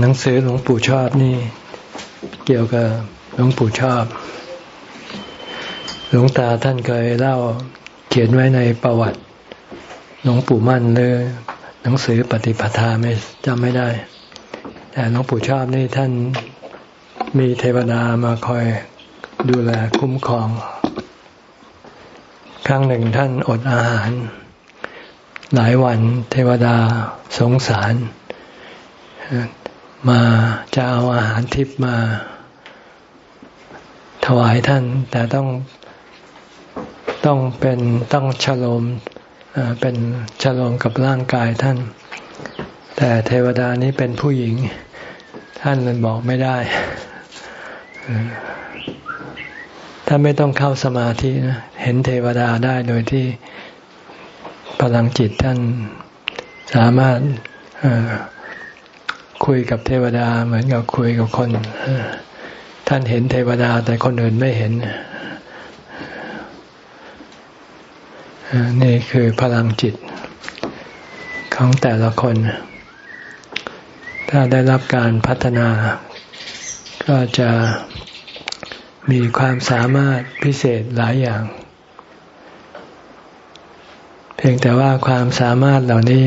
หนังสือหลวงปู่ชอบนี่ เกี่ยวกับหลวงปู่ชอบ หลวงตาท่านเคยเล่าเขียนไว้ในประวัติหลวงปู่มั่นเลยหนังสือปฏิปทาไม่จำไม่ได้ แต่หลวงปู่ชอบนี่ท่านมีเทวดามาคอยดูแลคุ้มครอง ครั้งหนึ่งท่านอดอาหาร หลายวันเทวดาสงสาร มาจะเอาอาหารทิพมา ถวายท่าน แต่ต้องต้องเป็นต้องฉลมเป็นฉลมกับร่างกายท่าน แต่เทวดานี้เป็นผู้หญิง ท่านเลยบอกไม่ได้ท่านไม่ต้องเข้าสมาธินะเห็นเทวดาได้โดยที่พลังจิตท่านสามารถ คุยกับเทวดาเหมือนกับคุยกับคน ท่านเห็นเทวดาแต่คนอื่นไม่เห็นนี่คือพลังจิตของแต่ละคน ถ้าได้รับการพัฒนา ก็จะมีความสามารถพิเศษหลายอย่าง เพียงแต่ว่าความสามารถเหล่านี้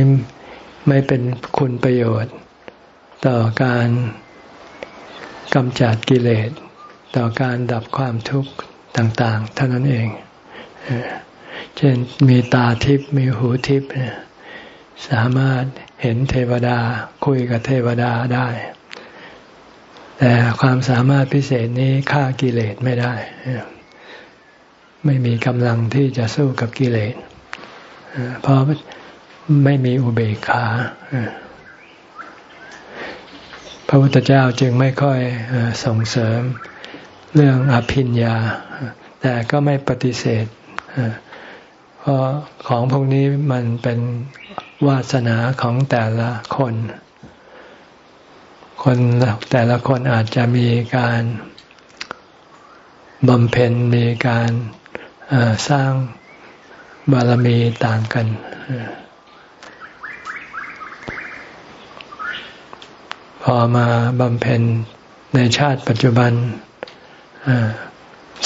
ไม่เป็นคุณประโยชน์ ต่อการกำจัดกิเลส ต่อการดับความทุกข์ต่างๆ เท่านั้นเอง เช่นมีตาทิพย์มีหูทิพย์สามารถเห็นเทวดาคุยกับเทวดาได้ แต่ความสามารถพิเศษนี้ฆ่ากิเลสไม่ได้ ไม่มีกำลังที่จะสู้กับกิเลสเพราะไม่มีอุเบกขา ระพุทธเจ้าจึงไม่ค่อยส่งเสริมเรื่องอภิญญา แต่ก็ไม่ปฏิเสธ เพราะของพวกนี้มันเป็นวาสนาของแต่ละคน คนแต่ละคนอาจจะมีการบำเพ็ญมีการสร้างบารมีต่างกัน พอมาบำเพ็ญในชาติปัจจุบัน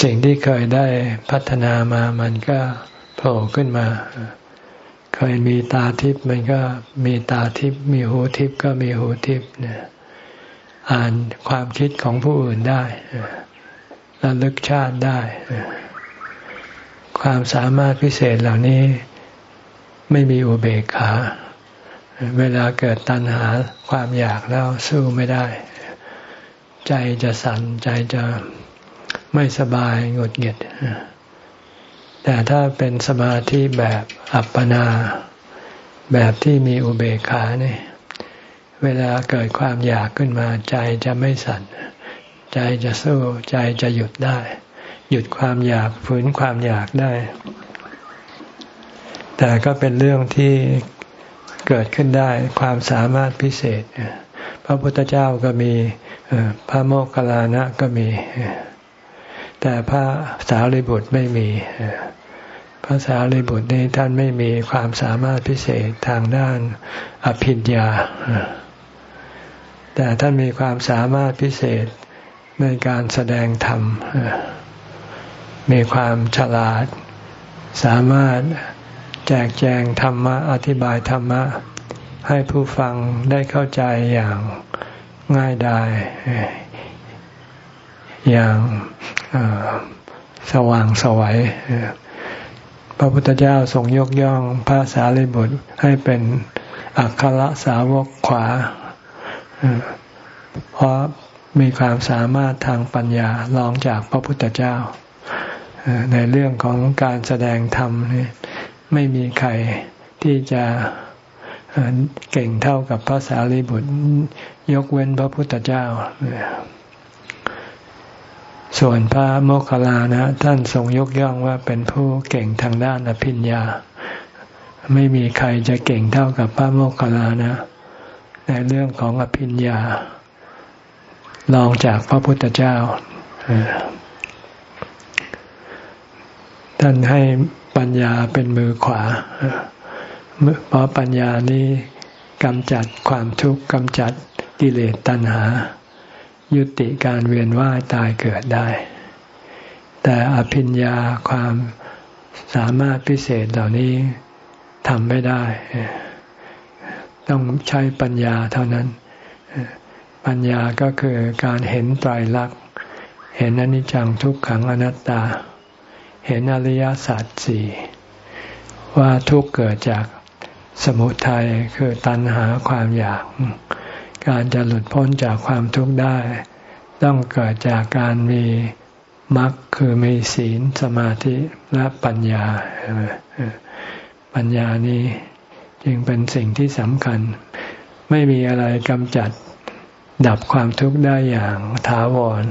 สิ่งที่เคยได้พัฒนามามันก็โผล่ขึ้นมา เคยมีตาทิพย์มันก็มีตาทิพย์มีหูทิพย์ก็มีหูทิพย์เนี่ยอ่านความคิดของผู้อื่นได้ระลึกชาติได้ ความสามารถพิเศษเหล่านี้ไม่มีอุเบกขา เวลาเกิดตัณหาความอยากแล้วสู้ไม่ได้ ใจจะสั่นใจจะไม่สบายหงุดหงิด แต่ถ้าเป็นสมาธิแบบอัปปนา แบบที่มีอุเบกขาเนี่ย เวลาเกิดความอยากขึ้นมา ใจจะไม่สั่น ใจจะสู้ใจจะหยุดได้ หยุดความอยากฝืนความอยากได้ แต่ก็เป็นเรื่องที่ เกิดขึ้นได้ความสามารถพิเศษ พระพุทธเจ้าก็มีพระโมคคัลลานะก็มี แต่พระสารีบุตรไม่มี พระสารีบุตรนี้ท่านไม่มีความสามารถพิเศษทางด้านอภิญญา แต่ท่านมีความสามารถพิเศษในการแสดงธรรม มีความฉลาดสามารถ แจกแจงธรรมะอธิบายธรรมะ ให้ผู้ฟังได้เข้าใจอย่างง่ายดายอย่างสว่างสวัยพระพุทธเจ้าทรงยกย่องพระสารีบุตรให้เป็นอัครสาวกขวา เพราะมีความสามารถทางปัญญารองจากพระพุทธเจ้า ในเรื่องของการแสดงธรรมนี่ ไม่มีใครที่จะเก่งเท่ากับพระสารีบุตร ยกเว้นพระพุทธเจ้า ส่วนพระโมคคัลลานะ ท่านทรงยกย่องว่าเป็นผู้เก่งทางด้านอภิญญา ไม่มีใครจะเก่งเท่ากับพระโมคคัลลานะ ในเรื่องของอภิญญาลองจากพระพุทธเจ้าท่านให้ ปัญญาเป็นมือขวา เพราะปัญญานี้กำจัดความทุกข์กำจัดกิเลสตัณหา ยุติการเวียนว่ายตายเกิดได้ แต่อภิญญาความสามารถพิเศษเหล่านี้ทำไม่ได้ ต้องใช้ปัญญาเท่านั้น ปัญญาก็คือการเห็นไตรลักษณ์ เห็นอนิจจังทุกขังอนัตตา เห็นอริยสัจสี่ว่าทุกเกิดจากสมุทัยคือตัณหาความอยาก การจะหลุดพ้นจากความทุกข์ได้ ต้องเกิดจากการมีมรรคคือมีศีลสมาธิและปัญญา ปัญญานี้จึงเป็นสิ่งที่สำคัญ ไม่มีอะไรกำจัดดับความทุกข์ได้อย่างถาวร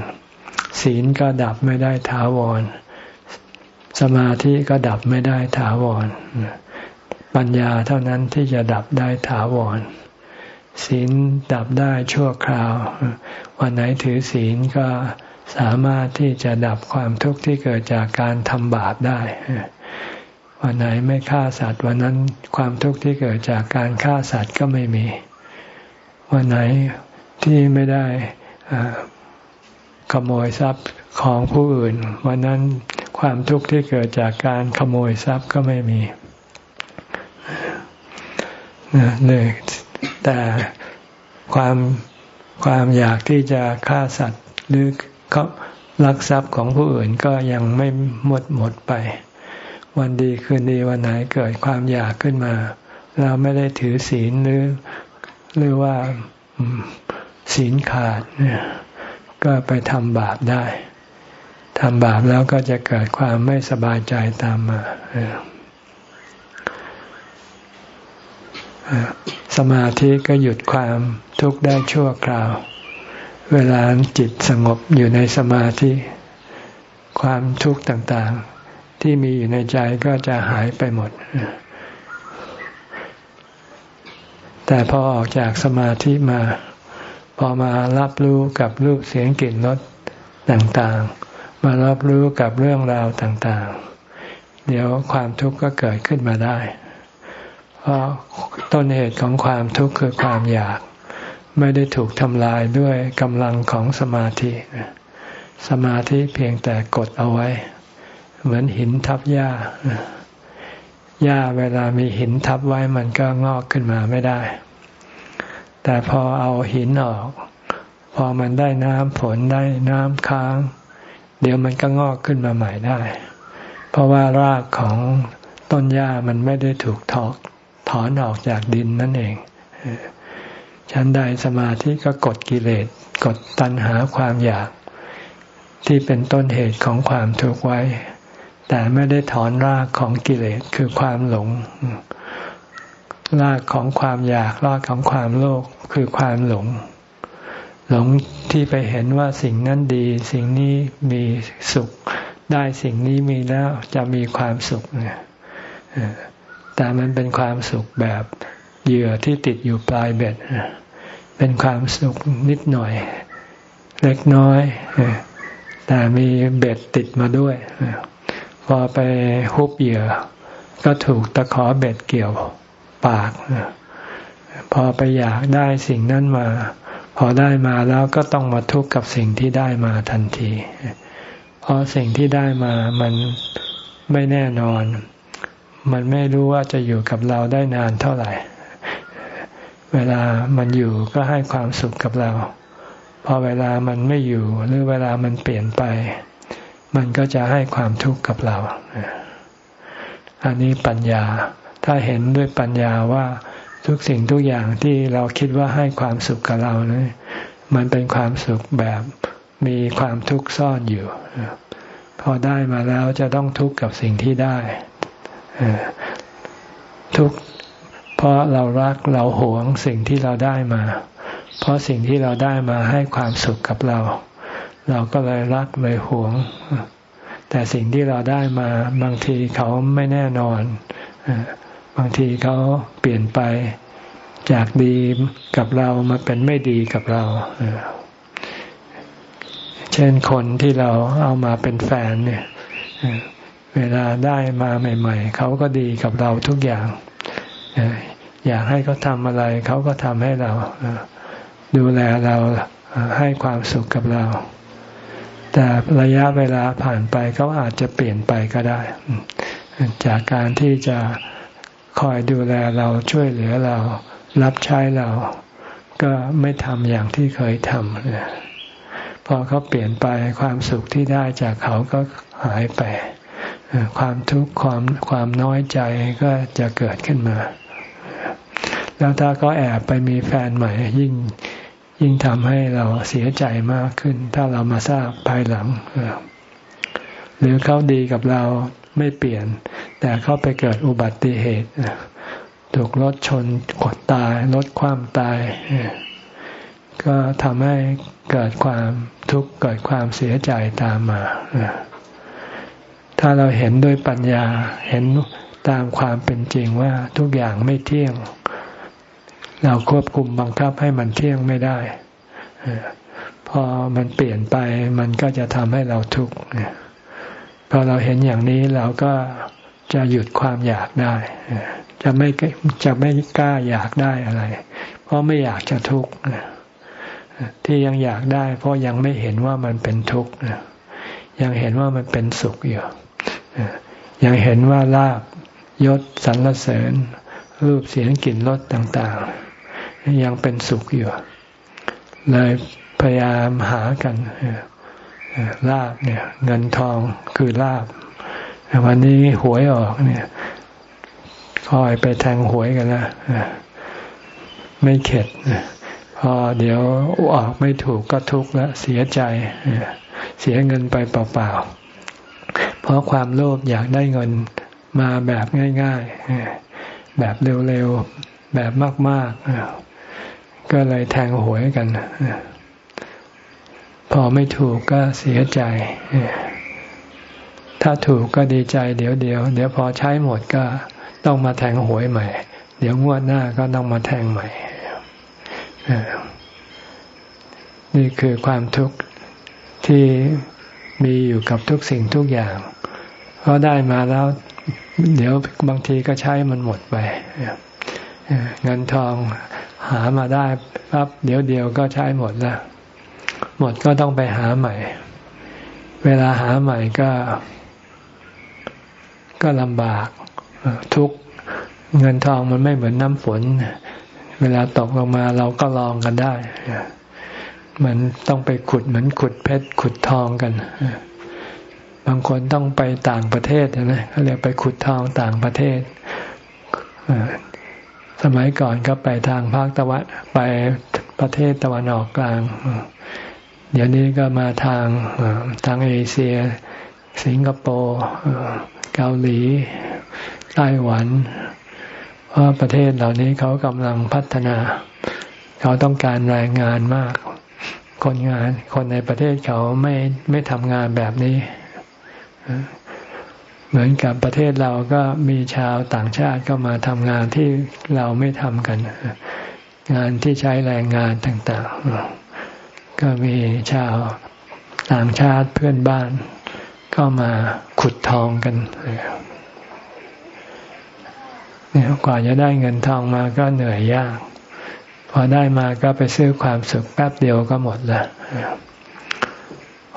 ศีลก็ดับไม่ได้ถาวร สมาธิก็ดับไม่ได้ถาวร ปัญญาเท่านั้นที่จะดับได้ถาวร ศีลดับได้ชั่วคราว วันไหนถือศีลก็สามารถที่จะดับความทุกข์ที่เกิดจากการทำบาปได้ วันไหนไม่ฆ่าสัตว์วันนั้นความทุกข์ที่เกิดจากการฆ่าสัตว์ก็ไม่มี วันไหนที่ไม่ได้ขโมยทรัพย์ของผู้อื่น วันนั้น ความทุกข์ที่เกิดจากการขโมยทรัพย์ก็ไม่มีเลยแต่ความความอยากที่จะฆ่าสัตว์หรือเขาลักทรัพย์ของผู้อื่นก็ยังไม่หมดหมดไป วันดีคืนดีวันไหนเกิดความอยากขึ้นมา เราไม่ได้ถือศีลหรือหรือว่าศีลขาดเนี่ยก็ไปทำบาปได้ ทำบาปแล้วก็จะเกิดความไม่สบายใจตามมาสมาธิก็หยุดความทุกข์ได้ชั่วคราว เวลาจิตสงบอยู่ในสมาธิ ความทุกข์ต่างๆ ที่มีอยู่ในใจก็จะหายไปหมด แต่พอออกจากสมาธิมา พอมารับรู้กับรูปเสียงกลิ่นรสต่างๆ มารับรู้กับเรื่องราวต่างๆ เดี๋ยวความทุกข์ก็เกิดขึ้นมาได้ เพราะต้นเหตุของความทุกข์คือความอยาก ไม่ได้ถูกทำลายด้วยกำลังของสมาธิสมาธิเพียงแต่กดเอาไว้ เหมือนหินทับหญ้าหญ้าเวลามีหินทับไว้มันก็งอกขึ้นมาไม่ได้ แต่พอเอาหินออก พอมันได้น้ำฝนได้น้ำค้าง เดี๋ยวมันก็งอกขึ้นมาใหม่ได้ เพราะว่ารากของต้นหญ้ามันไม่ได้ถูกถอกถอนออกจากดินนั่นเองชั้นใดสมาธิก็กดกิเลสกดตัณหาความอยาก ที่เป็นต้นเหตุของความทุกข์ไว้ แต่ไม่ได้ถอนรากของกิเลสคือความหลง รากของความอยากรากของความโลภคือความหลง หลงที่ไปเห็นว่าสิ่งนั้นดี สิ่งนี้มีสุข ได้สิ่งนี้มีแล้วจะมีความสุขเนี่ยแต่มันเป็นความสุขแบบเหยื่อที่ติดอยู่ปลายเบ็ดเป็นความสุขนิดหน่อย เล็กน้อย แต่มีเบ็ดติดมาด้วย พอไปฮุบเหยื่อ ก็ถูกตะขอเบ็ดเกี่ยวปาก พอไปอยากได้สิ่งนั้นมา พอได้มาแล้วก็ต้องมาทุกข์กับสิ่งที่ได้มาทันที เพราะสิ่งที่ได้มามันไม่แน่นอน มันไม่รู้ว่าจะอยู่กับเราได้นานเท่าไหร่ เวลามันอยู่ก็ให้ความสุขกับเรา พอเวลามันไม่อยู่หรือเวลามันเปลี่ยนไป มันก็จะให้ความทุกข์กับเรา อันนี้ปัญญา ถ้าเห็นด้วยปัญญาว่า ทุกสิ่งทุกอย่างที่เราคิดว่าให้ความสุขกับเราเนี่ยมันเป็นความสุขแบบมีความทุกข์ซ่อนอยู่ พอได้มาแล้วจะต้องทุกข์กับสิ่งที่ได้ทุกข์เพราะเรารักเราหวงสิ่งที่เราได้มา เพราะสิ่งที่เราได้มาให้ความสุขกับเรา เราก็เลยรักเลยหวง แต่สิ่งที่เราได้มาบางทีเขาไม่แน่นอน บางทีเขาเปลี่ยนไปจากดีกับเรามาเป็นไม่ดีกับเรา เช่นคนที่เราเอามาเป็นแฟนเนี่ยเวลาได้มาใหม่ ๆ เขาก็ดีกับเราทุกอย่าง อยากให้เขาทำอะไร เขาก็ทำให้เรา ดูแลเราให้ความสุขกับเรา แต่ระยะเวลาผ่านไปเขาอาจจะเปลี่ยนไปก็ได้ จากการที่จะ คอยดูแลเราช่วยเหลือเรา รับใช้เรา ก็ไม่ทำอย่างที่เคยทำพอเขาเปลี่ยนไปความสุขที่ได้จากเขาก็หายไป ความทุกข์ความความน้อยใจก็จะเกิดขึ้นมา แล้วถ้าก็แอบไปมีแฟนใหม่ยิ่งยิ่งทำให้เราเสียใจมากขึ้น ถ้าเรามาทราบภายหลัง หรือเขาดีกับเรา ไม่เปลี่ยน แต่เขาไปเกิดอุบัติเหตุถูกรถชนกดตายรถความตาย ก็ทำให้เกิดความทุกข์เกิดความเสียใจตามมา ถ้าเราเห็นด้วยปัญญาเห็นตามความเป็นจริงว่าทุกอย่างไม่เที่ยง เราควบคุมบังคับให้มันเที่ยงไม่ได้พอมันเปลี่ยนไปมันก็จะทำให้เราทุกข์ พอเราเห็นอย่างนี้เราก็จะหยุดความอยากได้ จะไม่จะไม่กล้าอยากได้อะไร เพราะไม่อยากจะทุกข์ที่ยังอยากได้ เพราะยังไม่เห็นว่ามันเป็นทุกข์ยังเห็นว่ามันเป็นสุขอยู่ยังเห็นว่าลาบยศสรรเสริญ รูปเสียงกลิ่นรสต่าง ๆ ยังเป็นสุขอยู่ เลยพยายามหากัน ลาบเนี่ย เงินทองคือลาบวันนี้หวยออกเนี่ยคอยไปแทงหวยกันนะไม่เข็ดพอเดี๋ยวออกไม่ถูกก็ทุกข์ล้วเสียใจเสียเงินไปเปล่าๆเพราะความโลภอยากได้เงินมาแบบง่ายๆแบบเร็วๆแบบมากๆก็เลยแทงหวยกัน พอไม่ถูกก็เสียใจ ถ้าถูกก็ดีใจ เดี๋ยวเดียวเดี๋ยวพอใช้หมดก็ต้องมาแทงหวยใหม่ เดี๋ยวงวดหน้าก็ต้องมาแทงใหม่ นี่คือความทุกข์ที่มีอยู่กับทุกสิ่งทุกอย่าง เพราะได้มาแล้ว เดี๋ยวบางทีก็ใช้มันหมดไปเงินทองหามาได้ปั๊บเดี๋ยวเดียวก็ใช้หมดแล้ว หมดก็ต้องไปหาใหม่ เวลาหาใหม่ก็ ก็ลำบาก ทุกเงินทองมันไม่เหมือนน้ำฝน เวลาตกลงมาเราก็ลองกันได้มันต้องไปขุดเหมือนขุดเพชรขุดทองกัน บางคนต้องไปต่างประเทศนะเขาเรียกไปขุดทองต่างประเทศ สมัยก่อนก็ไปทางภาคตะวันไปประเทศตะวันออกกลาง เดี๋ยวนี้ก็มาทางทางเอเชีย สิงคโปร์เกาหลีไต้หวัน เพราะประเทศเหล่านี้เขากำลังพัฒนา เขาต้องการแรงงานมาก คนงานคนในประเทศเขาไม่ไม่ทำงานแบบนี้ เหมือนกับประเทศเราก็มีชาวต่างชาติก็มาทำงานที่เราไม่ทำกัน งานที่ใช้แรงงานต่าง ๆ ก็มีชาวต่างชาติเพื่อนบ้านก็มาขุดทองกันเนี่ยกว่าจะได้เงินทองมาก็เหนื่อยยาก พอได้มาก็ไปซื้อความสุขแป๊บเดียวก็หมดแล้ว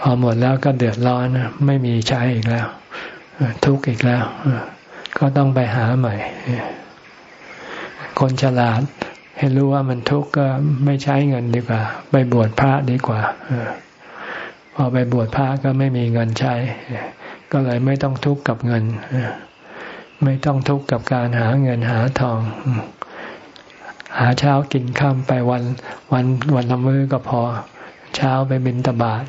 พอหมดแล้วก็เดือดร้อนไม่มีใช้อีกแล้วทุกข์อีกแล้ว ก็ต้องไปหาใหม่ คนฉลาด ให้รู้ว่ามันทุกข์ก็ไม่ใช้เงินดีกว่า ไปบวชพระดีกว่าพอไปบวชพระก็ไม่มีเงินใช้ ก็เลยไม่ต้องทุกข์กับเงินไม่ต้องทุกข์กับการหาเงินหาทอง หาเช้ากินข้ามไปวันวันวันละมื้อก็พอ เช้าไปบินตบาท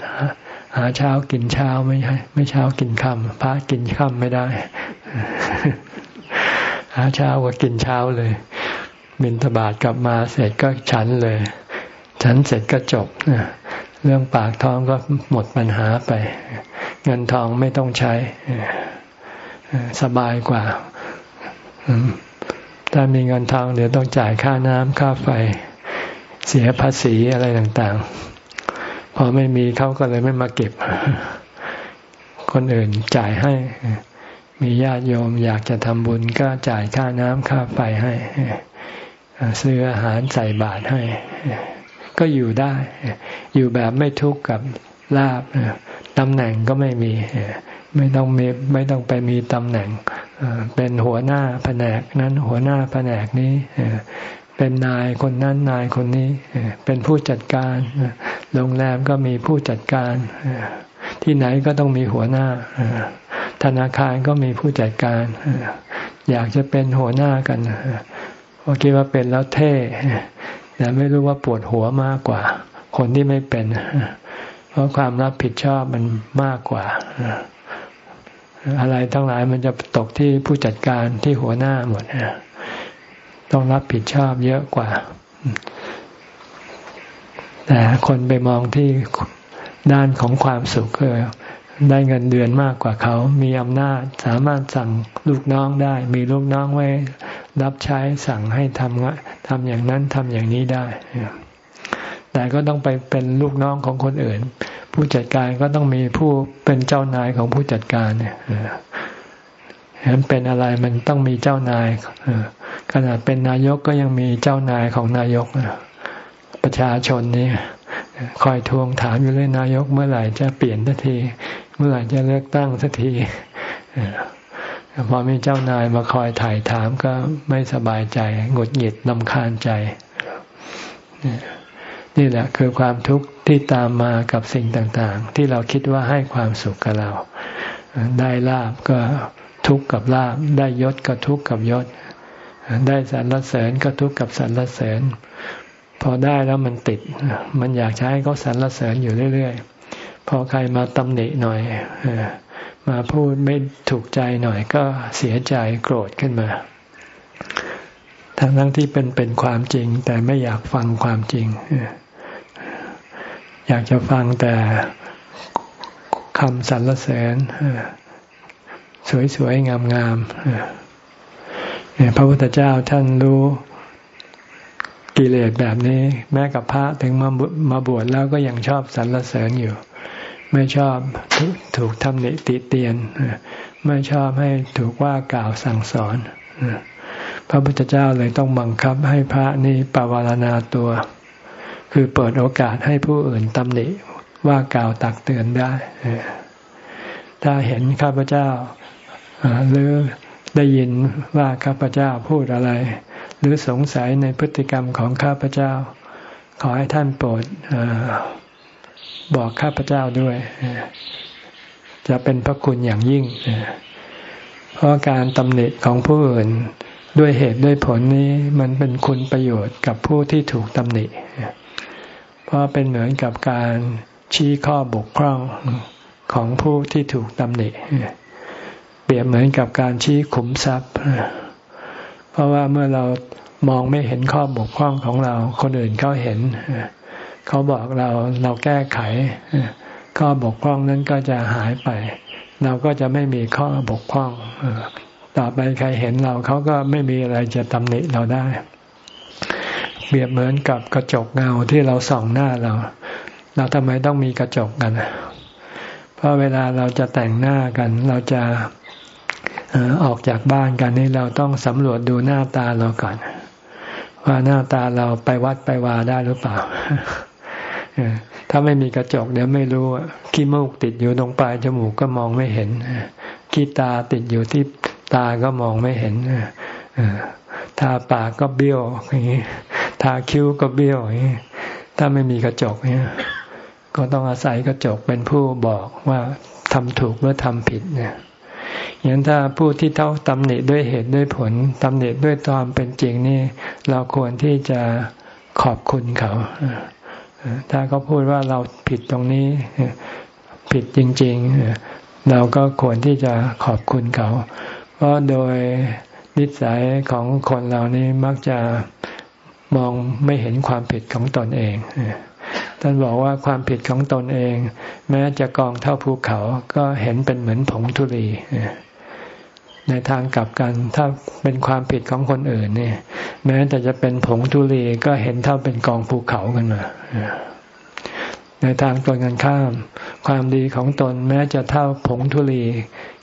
หาเช้ากินเช้าไม่ใช่ไม่เช้ากินค่ำพระกินค่ำไม่ได้ หาเช้าก็กินเช้าเลย บินตบาทกลับมาเสร็จก็ฉันเลย ฉันเสร็จก็จบเรื่องปากท้องก็หมดปัญหาไป เงินทองไม่ต้องใช้สบายกว่าถ้ามีเงินทองเดี๋ยวต้องจ่ายค่าน้ำค่าไฟ เสียภาษีอะไรต่างๆ พอไม่มีเขาก็เลยไม่มาเก็บ คนอื่นจ่ายให้ มีญาติโยมอยากจะทำบุญก็จ่ายค่าน้ำค่าไฟให้ ซื้ออาหารใส่บาตรให้ ก็อยู่ได้ อยู่แบบไม่ทุกข์กับลาบตำแหน่งก็ไม่มี ไม่ต้องมีไม่ต้องไปมีตำแหน่งเป็นหัวหน้าแผนกนั้นหัวหน้าแผนกนี้เป็นนายคนนั้นนายคนนี้เป็นผู้จัดการโรงแรมก็มีผู้จัดการที่ไหนก็ต้องมีหัวหน้าธนาคารก็มีผู้จัดการอยากจะเป็นหัวหน้ากัน เพราะคิดว่าเป็นแล้วเท่แต่ไม่รู้ว่าปวดหัวมากกว่า คนที่ไม่เป็น เพราะความรับผิดชอบมันมากกว่า อะไรทั้งหลายมันจะตกที่ผู้จัดการที่หัวหน้าหมดต้องรับผิดชอบเยอะกว่า แต่คนไปมองที่ด้านของความสุขคือได้เงินเดือนมากกว่าเขา มีอำนาจสามารถสั่งลูกน้องได้ มีลูกน้องไว้ รับใช้สั่งให้ทำทำอย่างนั้นทำอย่างนี้ได้ แต่ก็ต้องไปเป็นลูกน้องของคนอื่น ผู้จัดการก็ต้องมีผู้เป็นเจ้านายของผู้จัดการเนี่ยเห็นเป็นอะไรมันต้องมีเจ้านายขนาดเป็นนายกก็ยังมีเจ้านายของนายกประชาชนนี่คอยทวงถามอยู่เลยนายกเมื่อไหร่จะเปลี่ยนสักที เมื่อไหร่จะเลือกตั้งสักที พอมีเจ้านายมาคอยถ่ายถามก็ไม่สบายใจหงุดหงิดลำคาญใจ นี่แหละคือความทุกข์ที่ตามมากับสิ่งต่างๆ ที่เราคิดว่าให้ความสุขกับเรา ได้ลาบก็ทุกข์กับลาบได้ยศก็ทุกข์กับยศ ได้สรรเสริญก็ทุกข์กับสรรเสริญ พอได้แล้วมันติด มันอยากใช้เขาสรรเสริญอยู่เรื่อยๆ พอใครมาตำหนิหน่อย มาพูดไม่ถูกใจหน่อยก็เสียใจโกรธขึ้นมา ทั้งทั้งที่เป็นเป็นความจริง แต่ไม่อยากฟังความจริง อยากจะฟังแต่คำสรรเสริญสวยๆ งามๆพระพุทธเจ้าท่านรู้กิเลสแบบนี้ แม้กับพระถึงมามาบวชแล้วก็ยังชอบสรรเสริญอยู่ ไม่ชอบถูกทำหนิติเตียน ไม่ชอบให้ถูกว่ากล่าวสั่งสอน พระพุทธเจ้าเลยต้องบังคับให้พระนี้ปวารณาตัว คือเปิดโอกาสให้ผู้อื่นตำหนิว่ากล่าวตักเตือนได้ ถ้าเห็นข้าพเจ้าหรือได้ยินว่าข้าพเจ้าพูดอะไร หรือสงสัยในพฤติกรรมของข้าพเจ้า ขอให้ท่านโปรดอ บอกข้าพเจ้าด้วย จะเป็นพระคุณอย่างยิ่ง เพราะการตำหนิของผู้อื่นด้วยเหตุด้วยผลนี้มันเป็นคุณประโยชน์กับผู้ที่ถูกตำหนิ เพราะเป็นเหมือนกับการชี้ข้อบกพร่องของผู้ที่ถูกตำหนิ เปรียบเหมือนกับการชี้ขุมทรัพย์ เพราะว่าเมื่อเรามองไม่เห็นข้อบกพร่องของเรา คนอื่นเขาเห็นเเขาบอกเราเราแก้ไข ข้อบกพร่องนั้นก็จะหายไป เราก็จะไม่มีข้อบกพร่องต่อไปใครเห็นเราเขาก็ไม่มีอะไรจะตำหนิเราได้ เปรียบเหมือนกับกระจกเงาที่เราส่องหน้าเรา เราทำไมต้องมีกระจกกัน เพราะเวลาเราจะแต่งหน้ากัน เราจะออกจากบ้านกันนี่เราต้องสำรวจดูหน้าตาเราก่อนว่าหน้าตาเราไปวัดไปวาได้หรือเปล่า ถ้าไม่มีกระจกเดี๋ยวไม่รู้ขี้มูกติดอยู่ตรงปลายจมูกก็มองไม่เห็นขี้ตาติดอยู่ที่ตาก็มองไม่เห็นทาปากก็เบี้ยวอย่างนี้ทาคิ้วก็เบี้ยวอย่างนี้ถ้าไม่มีกระจกเนี่ย ก็ต้องอาศัยกระจกเป็นผู้บอกว่าทำถูกหรือทำผิดเนี่ยอย่างถ้าผู้ที่เท่าตำหนิด้วยเหตุด้วยผลตำหนิด้วยตามเป็นจริงนี่ เราควรที่จะขอบคุณเขา ถ้าเขาพูดว่าเราผิดตรงนี้ผิดจริง ๆ เราก็ควรที่จะขอบคุณเขา เพราะโดยนิสัยของคนเรานี้มักจะมองไม่เห็นความผิดของตนเองท่านบอกว่าความผิดของตนเอง แม้จะกองเท่าภูเขาก็เห็นเป็นเหมือนผงธุลี ในทางกลับกัน ถ้าเป็นความผิดของคนอื่นเนี่ย แม้แต่จะเป็นผงธุลีก็เห็นเท่าเป็นกองภูเขากันมาในทางตรงกันข้าม ความดีของตนแม้จะเท่าผงธุลี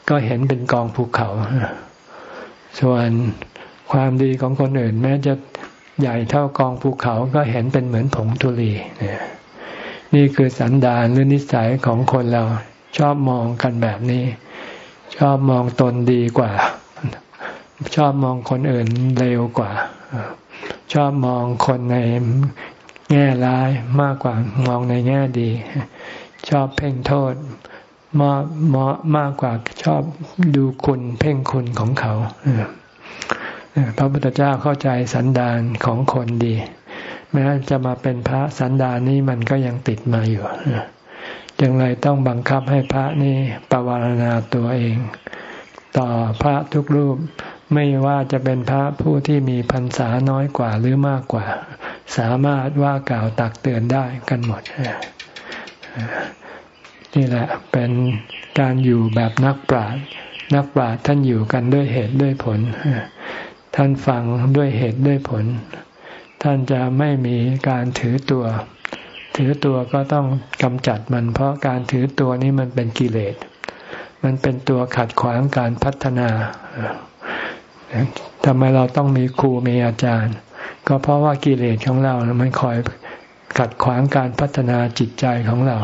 ก็เห็นเป็นกองภูเขา ส่วนความดีของคนอื่น แม้จะใหญ่เท่ากองภูเขาก็เห็นเป็นเหมือนผงธุลีนี่คือสันดานหรือนิสัยของคนเราชอบมองกันแบบนี้ ชอบมองตนดีกว่า ชอบมองคนอื่นเร็วกว่า ชอบมองคนในแง่ร้ายมากกว่ามองในแง่ดี ชอบเพ่งโทษมากมากกว่าชอบดูคุณเพ่งคุณของเขาพระพุทธเจ้าเข้าใจสันดานของคนดี แม้จะมาเป็นพระสันดานนี้มันก็ยังติดมาอยู่ จึงเลยต้องบังคับให้พระนี่ปวารณาตัวเอง ต่อพระทุกรูปไม่ว่าจะเป็นพระผู้ที่มีพรรษาน้อยกว่าหรือมากกว่า สามารถว่ากล่าวตักเตือนได้กันหมด นี่แหละเป็นการอยู่แบบนักปราชญ์นักปราชญ์ท่านอยู่กันด้วยเหตุด้วยผล ท่านฟังด้วยเหตุด้วยผล ท่านจะไม่มีการถือตัว ถือตัวก็ต้องกำจัดมัน เพราะการถือตัวนี้มันเป็นกิเลส มันเป็นตัวขัดขวางการพัฒนาทำไมเราต้องมีครูมีอาจารย์ ก็เพราะว่ากิเลสของเรา มันคอยขัดขวางการพัฒนาจิตใจของเรา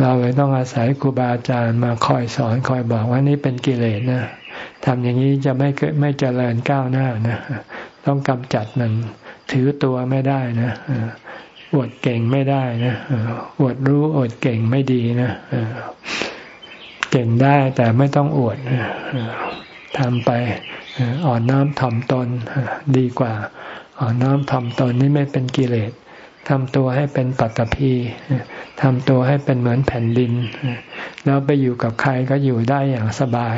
เราเลยต้องอาศัยครูบาอาจารย์มาคอยสอนคอยบอกว่านี่เป็นกิเลสนะทำอย่างนี้จะไม่เไม่เจริญก้าวหน้านะ ต้องกำจัดมัน ถือตัวไม่ได้นะ อวดเก่งไม่ได้นะอวดรู้อวดเก่งไม่ดีนะเก่งได้แต่ไม่ต้องอวดทำไปอ่อนน้อมถ่อมตนดีกว่า อ่อนน้อมถ่อมตนนี่ไม่เป็นกิเลสทำตัวให้เป็นปัตตภีทำตัวให้เป็นเหมือนแผ่นดิน แล้วไปอยู่กับใครก็อยู่ได้อย่างสบาย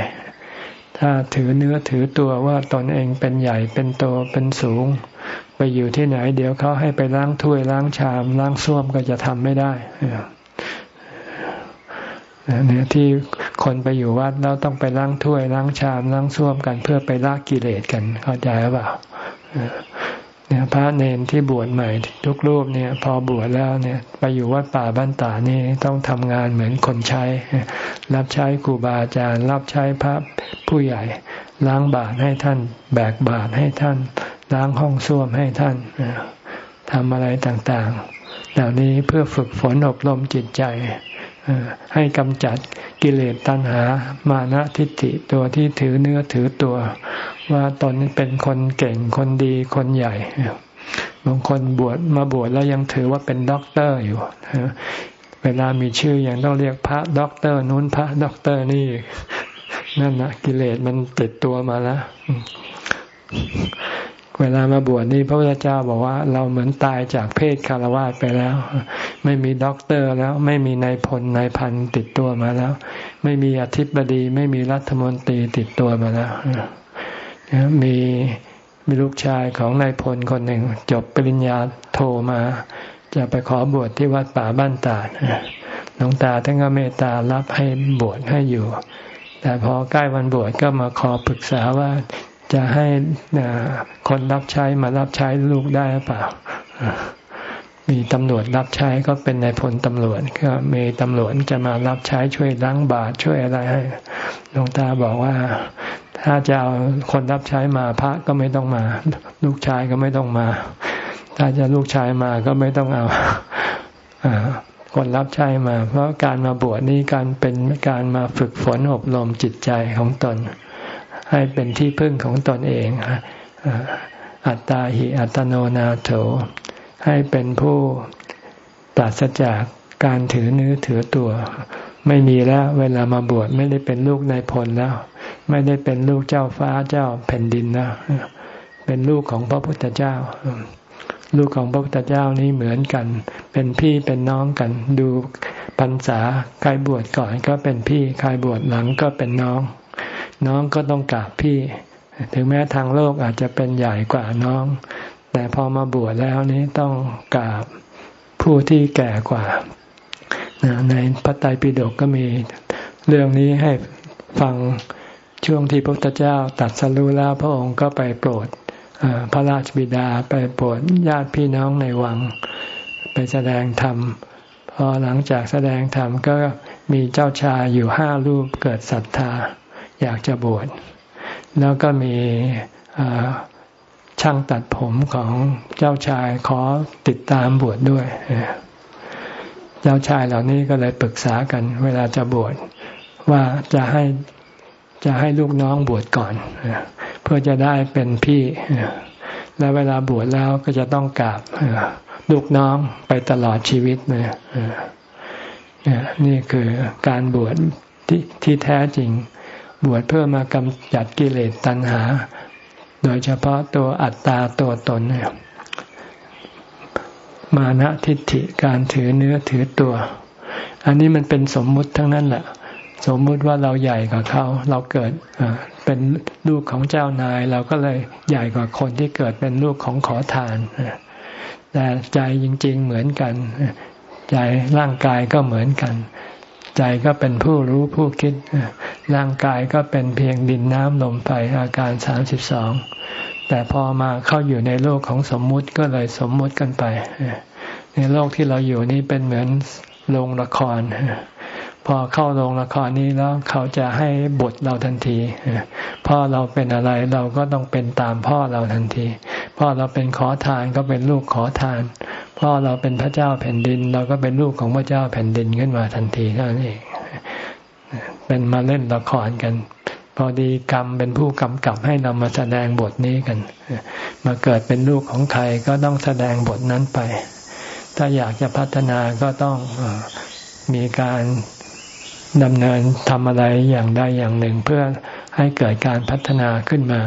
ถ้าถือเนื้อถือตัวว่าตนเองเป็นใหญ่เป็นโตเป็นสูง ไปอยู่ที่ไหน เดี๋ยวเขาให้ไปล้างถ้วยล้างชาม ล้างส้วมก็จะทำไม่ได้เนี่ยที่คนไปอยู่วัดแล้วต้องไปล้างถ้วยล้างชามล้างส้วมกัน เพื่อไปละกิเลสกันเข้าใจหรือเปล่าเนี่ยพระเนนที่บวชใหม่ทุกรูปเนี่ย พอบวชแล้วเนี่ย ไปอยู่วัดป่าบ้านตานี่ต้องทำงานเหมือนคนใช้ รับใช้ครูบาอาจารย์ รับใช้พระผู้ใหญ่ ล้างบาตรให้ท่าน แบกบาตรให้ท่าน ล้างห้องส้วมให้ท่านทำอะไรต่างๆ เหล่านี้เพื่อฝึกฝนอบรมจิตใจให้กำจัดกิเลสตัณหา มานะทิฏฐิตัวที่ถือเนื้อถือตัว ว่าตนเป็นคนเก่งคนดีคนใหญ่บางคนบวชมาบวชแล้วยังถือว่าเป็นด็อกเตอร์อยู่เวลามีชื่อยังต้องเรียกพระด็อกเตอร์นู้นพระด็อกเตอร์นี่นั่นนะกิเลสมันติดตัวมาแล้ว เวลามาบวชนี่พระพุทธเจ้าบอกว่าเราเหมือนตายจากเพศฆราวาสไปแล้ว ไม่มีด็อกเตอร์แล้วไม่มีนายพลนายพันติดตัวมาแล้ว ไม่มีอธิบดี ไม่มีรัฐมนตรีติดตัวมาแล้วมีมีลูกชายของนายพลคนหนึ่ง จบปริญญาโทมา จะไปขอบวชที่วัดป่าบ้านตาดหลวงตาท่านก็เมตตารับให้บวชให้อยู่ แต่พอใกล้วันบวชก็มาขอปรึกษาว่า จะให้คนรับใช้มารับใช้ลูกได้หรือเปล่า มีตำรวจรับใช้ก็เป็นนายพลตำรวจก็มีตำรวจจะมารับใช้ช่วยล้างบาตรช่วยอะไรให้หลวงตาบอกว่า ถ้าจะเอาคนรับใช้มาพระก็ไม่ต้องมา ลูกชายก็ไม่ต้องมา ถ้าจะลูกชายมาก็ไม่ต้องเอาคนรับใช้มา เพราะการมาบวชนี้การเป็นการมาฝึกฝนอบรมจิตใจของตน ให้เป็นที่พึ่งของตนเอง อัตตาหิอัตโนนาโถ ให้เป็นผู้ปราศจากการถือเนื้อถือตัว ไม่มีแล้วเวลามาบวชไม่ได้เป็นลูกนายพลแล้ว ไม่ได้เป็นลูกเจ้าฟ้าเจ้าแผ่นดินแล้วเป็นลูกของพระพุทธเจ้า ลูกของพระพุทธเจ้านี้เหมือนกัน เป็นพี่เป็นน้องกัน ดูพรรษาใครบวชก่อนก็เป็นพี่ ใครบวชหลังก็เป็นน้อง น้องก็ต้องกราบพี่ ถึงแม้ทางโลกอาจจะเป็นใหญ่กว่าน้อง แต่พอมาบวชแล้วนี้ต้องกราบผู้ที่แก่กว่า ในพระไตรปิฎกก็มีเรื่องนี้ให้ฟังช่วงที่พระพุทธเจ้าตัดสรู้แล้วพระองค์ก็ไปโปรดพระราชบิดาไปโปรดญาติพี่น้องในวังไปแสดงธรรม พอหลังจากแสดงธรรมก็มีเจ้าชายอยู่ห้ารูปเกิดศรัทธา อยากจะบวชแล้วก็มีช่างตัดผมของเจ้าชายขอติดตามบวชดด้วย เจ้าชายเหล่านี้ก็เลยปรึกษากัน เวลาจะบวชว่าจะให้จะให้ลูกน้องบวชก่อน เพื่อจะได้เป็นพี่ แล้วเวลาบวชแล้วก็จะต้องกราบลูกน้องไปตลอดชีวิตเนี่ยนี่คือการบวชที่ที่แท้จริง บวชเพื่อมากำจัดกิเลสตัณหา โดยเฉพาะตัวอัตตาตัวตนเนี่ยมานะทิฏฐิการถือเนื้อถือตัว อันนี้มันเป็นสมมุติทั้งนั้นแหละ สมมุติว่าเราใหญ่กว่าเขา เราเกิดเป็นลูกของเจ้านาย เราก็เลยใหญ่กว่าคนที่เกิดเป็นลูกของขอทาน แต่ใจจริง ๆ เหมือนกัน ใจร่างกายก็เหมือนกัน ใจก็เป็นผู้รู้ผู้คิด ร่างกายก็เป็นเพียงดินน้ำลมไฟอาการสามสิบสองแต่พอมาเข้าอยู่ในโลกของสมมุติก็เลยสมมุติกันไป ในโลกที่เราอยู่นี่เป็นเหมือนโรงละคร พอเข้าโรงละครนี้แล้วเขาจะให้บทเราทันที พ่อเราเป็นอะไรเราก็ต้องเป็นตามพ่อเราทันที พ่อเราเป็นขอทานก็เป็นลูกขอทาน พ่อเราเป็นพระเจ้าแผ่นดิน เราก็เป็นลูกของพระเจ้าแผ่นดินขึ้นมาทันทีนั่นเองเป็นมาเล่นละครกัน พอดีกรรมเป็นผู้กำกับให้เรามาแสดงบทนี้กัน มาเกิดเป็นลูกของใครก็ต้องแสดงบทนั้นไป ถ้าอยากจะพัฒนาก็ต้องมีการดำเนินทำอะไรอย่างใดอย่างหนึ่ง เพื่อให้เกิดการพัฒนาขึ้นมา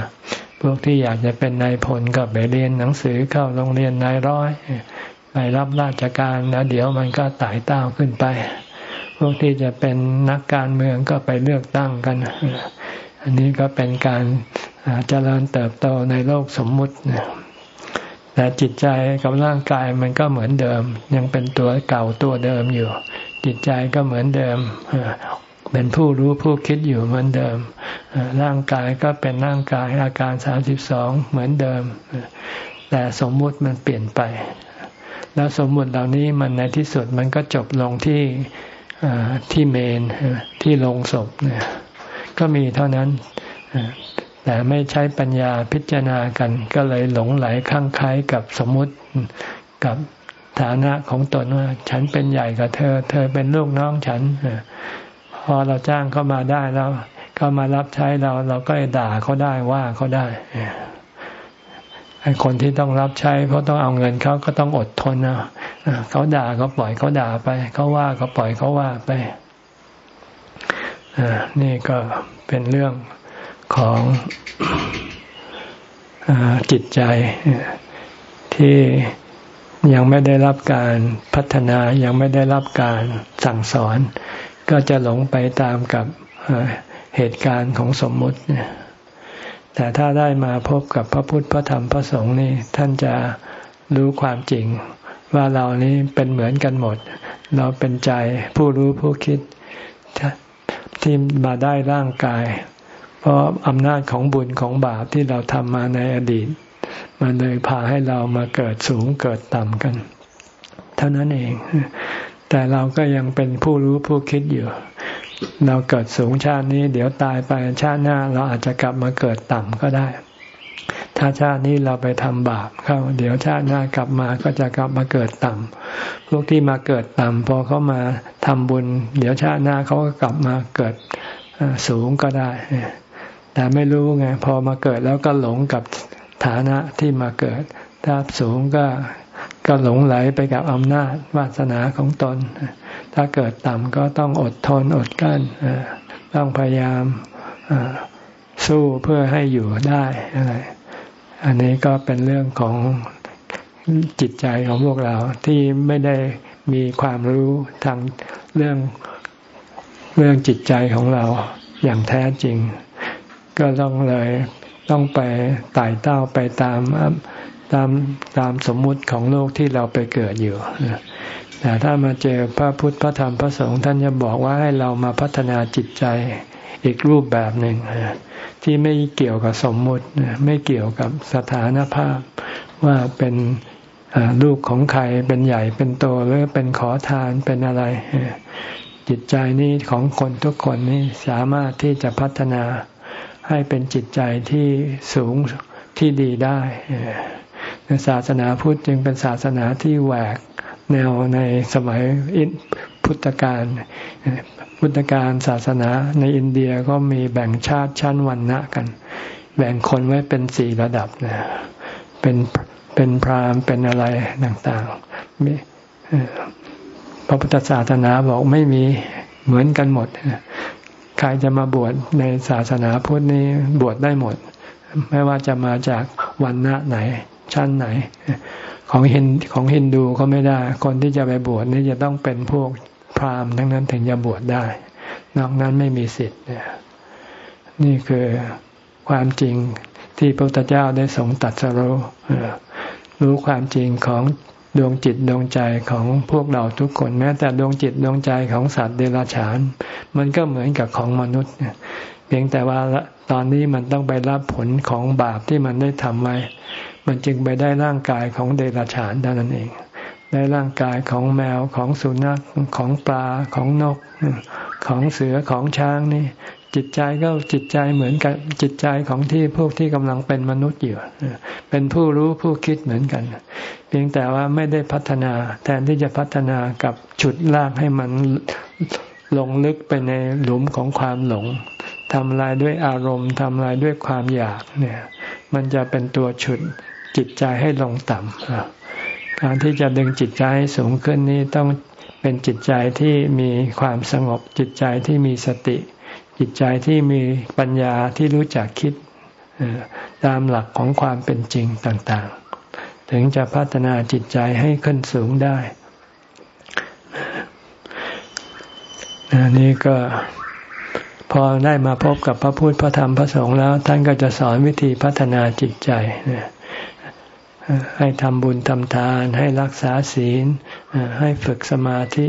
พวกที่อยากจะเป็นนายพลก็ไปเรียนหนังสือเข้าโรงเรียนนายร้อย รับราชการแล้วเดี๋ยวมันก็ไต่เต้าขึ้นไป พวกที่จะเป็นนักการเมืองก็ไปเลือกตั้งกัน อันนี้ก็เป็นการเจริญเติบโตในโลกสมมุติแต่จิตใจกับร่างกายมันก็เหมือนเดิม ยังเป็นตัวเก่าตัวเดิมอยู่ จิตใจก็เหมือนเดิมเป็นผู้รู้ผู้คิดอยู่เหมือนเดิม ร่างกายก็เป็นร่างกายอาการสามสิบสองเหมือนเดิม แต่สมมุติมันเปลี่ยนไป แล้วสมมุติเหล่านี้มันในที่สุดมันก็จบลงที่ที่เมนที่ลงศพเนี่ยก็มีเท่านั้นแต่ไม่ใช้ปัญญาพิจารณากันก็เลยหลงไหลคลั่งไคล้กับสมมุติกับฐานะของตนว่าฉันเป็นใหญ่กว่าเธอ เธอเป็นลูกน้องฉันพอเราจ้างเขามาได้แล้วเขามารับใช้เราเราก็ด่าเขาได้ว่าเขาได้ คนที่ต้องรับใช้เพราะต้องเอาเงินเขาก็ต้องอดทนนะเขาด่าก็ปล่อยเขาด่าไป เขาว่าก็ปล่อยเขาว่าไปนี่ก็เป็นเรื่องของอจิตใจที่ยังไม่ได้รับการพัฒนายังไม่ได้รับการสั่งสอน ก็จะหลงไปตามกับเหตุการณ์ของสมมุติ แต่ถ้าได้มาพบกับพระพุทธพระธรรมพระสงฆ์นี่ท่านจะรู้ความจริง ว่าเรานี้เป็นเหมือนกันหมด เราเป็นใจผู้รู้ผู้คิดที่มาได้ร่างกาย เพราะอำนาจของบุญของบาปที่เราทำมาในอดีต มันเลยพาให้เรามาเกิดสูงเกิดต่ำกัน เท่านั้นเอง แต่เราก็ยังเป็นผู้รู้ผู้คิดอยู่ เราเกิดสูงชาตินี้ เดี๋ยวตายไปชาติหน้า เราอาจจะกลับมาเกิดต่ำก็ได้ ถ้าชาตินี้เราไปทำบาปเข้า เดี๋ยวชาติหน้ากลับมาก็จะกลับมาเกิดต่ำพวกที่มาเกิดต่ำพอเขามาทำบุญ เดี๋ยวชาติหน้าเขาก็กลับมาเกิดสูงก็ได้ แต่ไม่รู้ไงพอมาเกิดแล้วก็หลงกับฐานะที่มาเกิด ถ้าสูงก็ก็หลงไหลไปกับอำนาจวาสนาของตน ถ้าเกิดต่ำก็ต้องอดทนอดกั้นต้องพยายามสู้เพื่อให้อยู่ได้อะไรอันนี้ก็เป็นเรื่องของจิตใจของพวกเราที่ไม่ได้มีความรู้ทางเรื่องเรื่องจิตใจของเราอย่างแท้จริง ก็ต้องเลยต้องไปไต่เต้าไปตามตามตามสมมุติของโลกที่เราไปเกิดอยู่ แต่ถ้ามาเจอพระพุทธพระธรรมพระสงฆ์ท่านจะบอกว่าให้เรามาพัฒนาจิตใจอีกรูปแบบหนึ่งที่ไม่เกี่ยวกับสมมุติไม่เกี่ยวกับสถานภาพว่าเป็นลูกของใครเป็นใหญ่เป็นโตหรือเป็นขอทานเป็นอะไร จิตใจนี้ของคนทุกคนนี้สามารถที่จะพัฒนาให้เป็นจิตใจที่สูงที่ดีได้ศาสนาพุทธจึงเป็นศาสนาที่แหวก แนวในสมัยอินพุทธกาลพุทธกาลศาสนาในอินเดียก็มีแบ่งชาติชั้นวรรณะกัน แบ่งคนไว้เป็นสี่ระดับนะเป็นเป็นพราหมณ์เป็นอะไรต่างๆมีพระพุทธศาสนาบอกไม่มีเหมือนกันหมดใครจะมาบวชในศาสนาพุทธนี้บวชได้หมด ไม่ว่าจะมาจากวันณะไหน ชั้นไหน ของฮินของฮินดูก็ไม่ได้ คนที่จะไปบวชนี่จะต้องเป็นพวกพราหมณ์ทั้งนั้นถึงจะบวชได้ นอกนั้นไม่มีสิทธิ์นี่คือความจริงที่พระพุทธเจ้าได้ทรงตัดสรู้รู้ความจริงของดวงจิตดวงใจของพวกเราทุกคนแม้แต่ดวงจิตดวงใจของสัตว์เดรัจฉาน มันก็เหมือนกับของมนุษย์เพียงแต่ว่าตอนนี้มันต้องไปรับผลของบาปที่มันได้ทำไว้ มันจึงไปได้ร่างกายของเดรัจฉานเท่านั้นเอง ได้ร่างกายของแมวของสุนัขของปลาของนก ของเสือของช้างนี่ จิตใจก็จิตใจเหมือนกับจิตใจของที่พวกที่กำลังเป็นมนุษย์อยู่เป็นผู้รู้ผู้คิดเหมือนกัน เพียงแต่ว่าไม่ได้พัฒนาแทนที่จะพัฒนากับฉุดลากให้มันลงลึกไปในหลุมของความหลงทำลายด้วยอารมณ์ทำลายด้วยความอยากเนี่ย มันจะเป็นตัวฉุด จิตใจให้ลงต่ำการที่จะดึงจิตใจให้สูงขึ้นนี้ต้องเป็นจิตใจที่มีความสงบ จิตใจที่มีสติ จิตใจที่มีปัญญาที่รู้จักคิดตามหลักของความเป็นจริงต่างๆ ถึงจะพัฒนาจิตใจให้ขึ้นสูงได้นี่ก็พอได้มาพบกับพระพุทธพระธรรมพระสงฆ์แล้ว ท่านก็จะสอนวิธีพัฒนาจิตใจ ให้ทำบุญทำทาน ให้รักษาศีล ให้ฝึกสมาธิ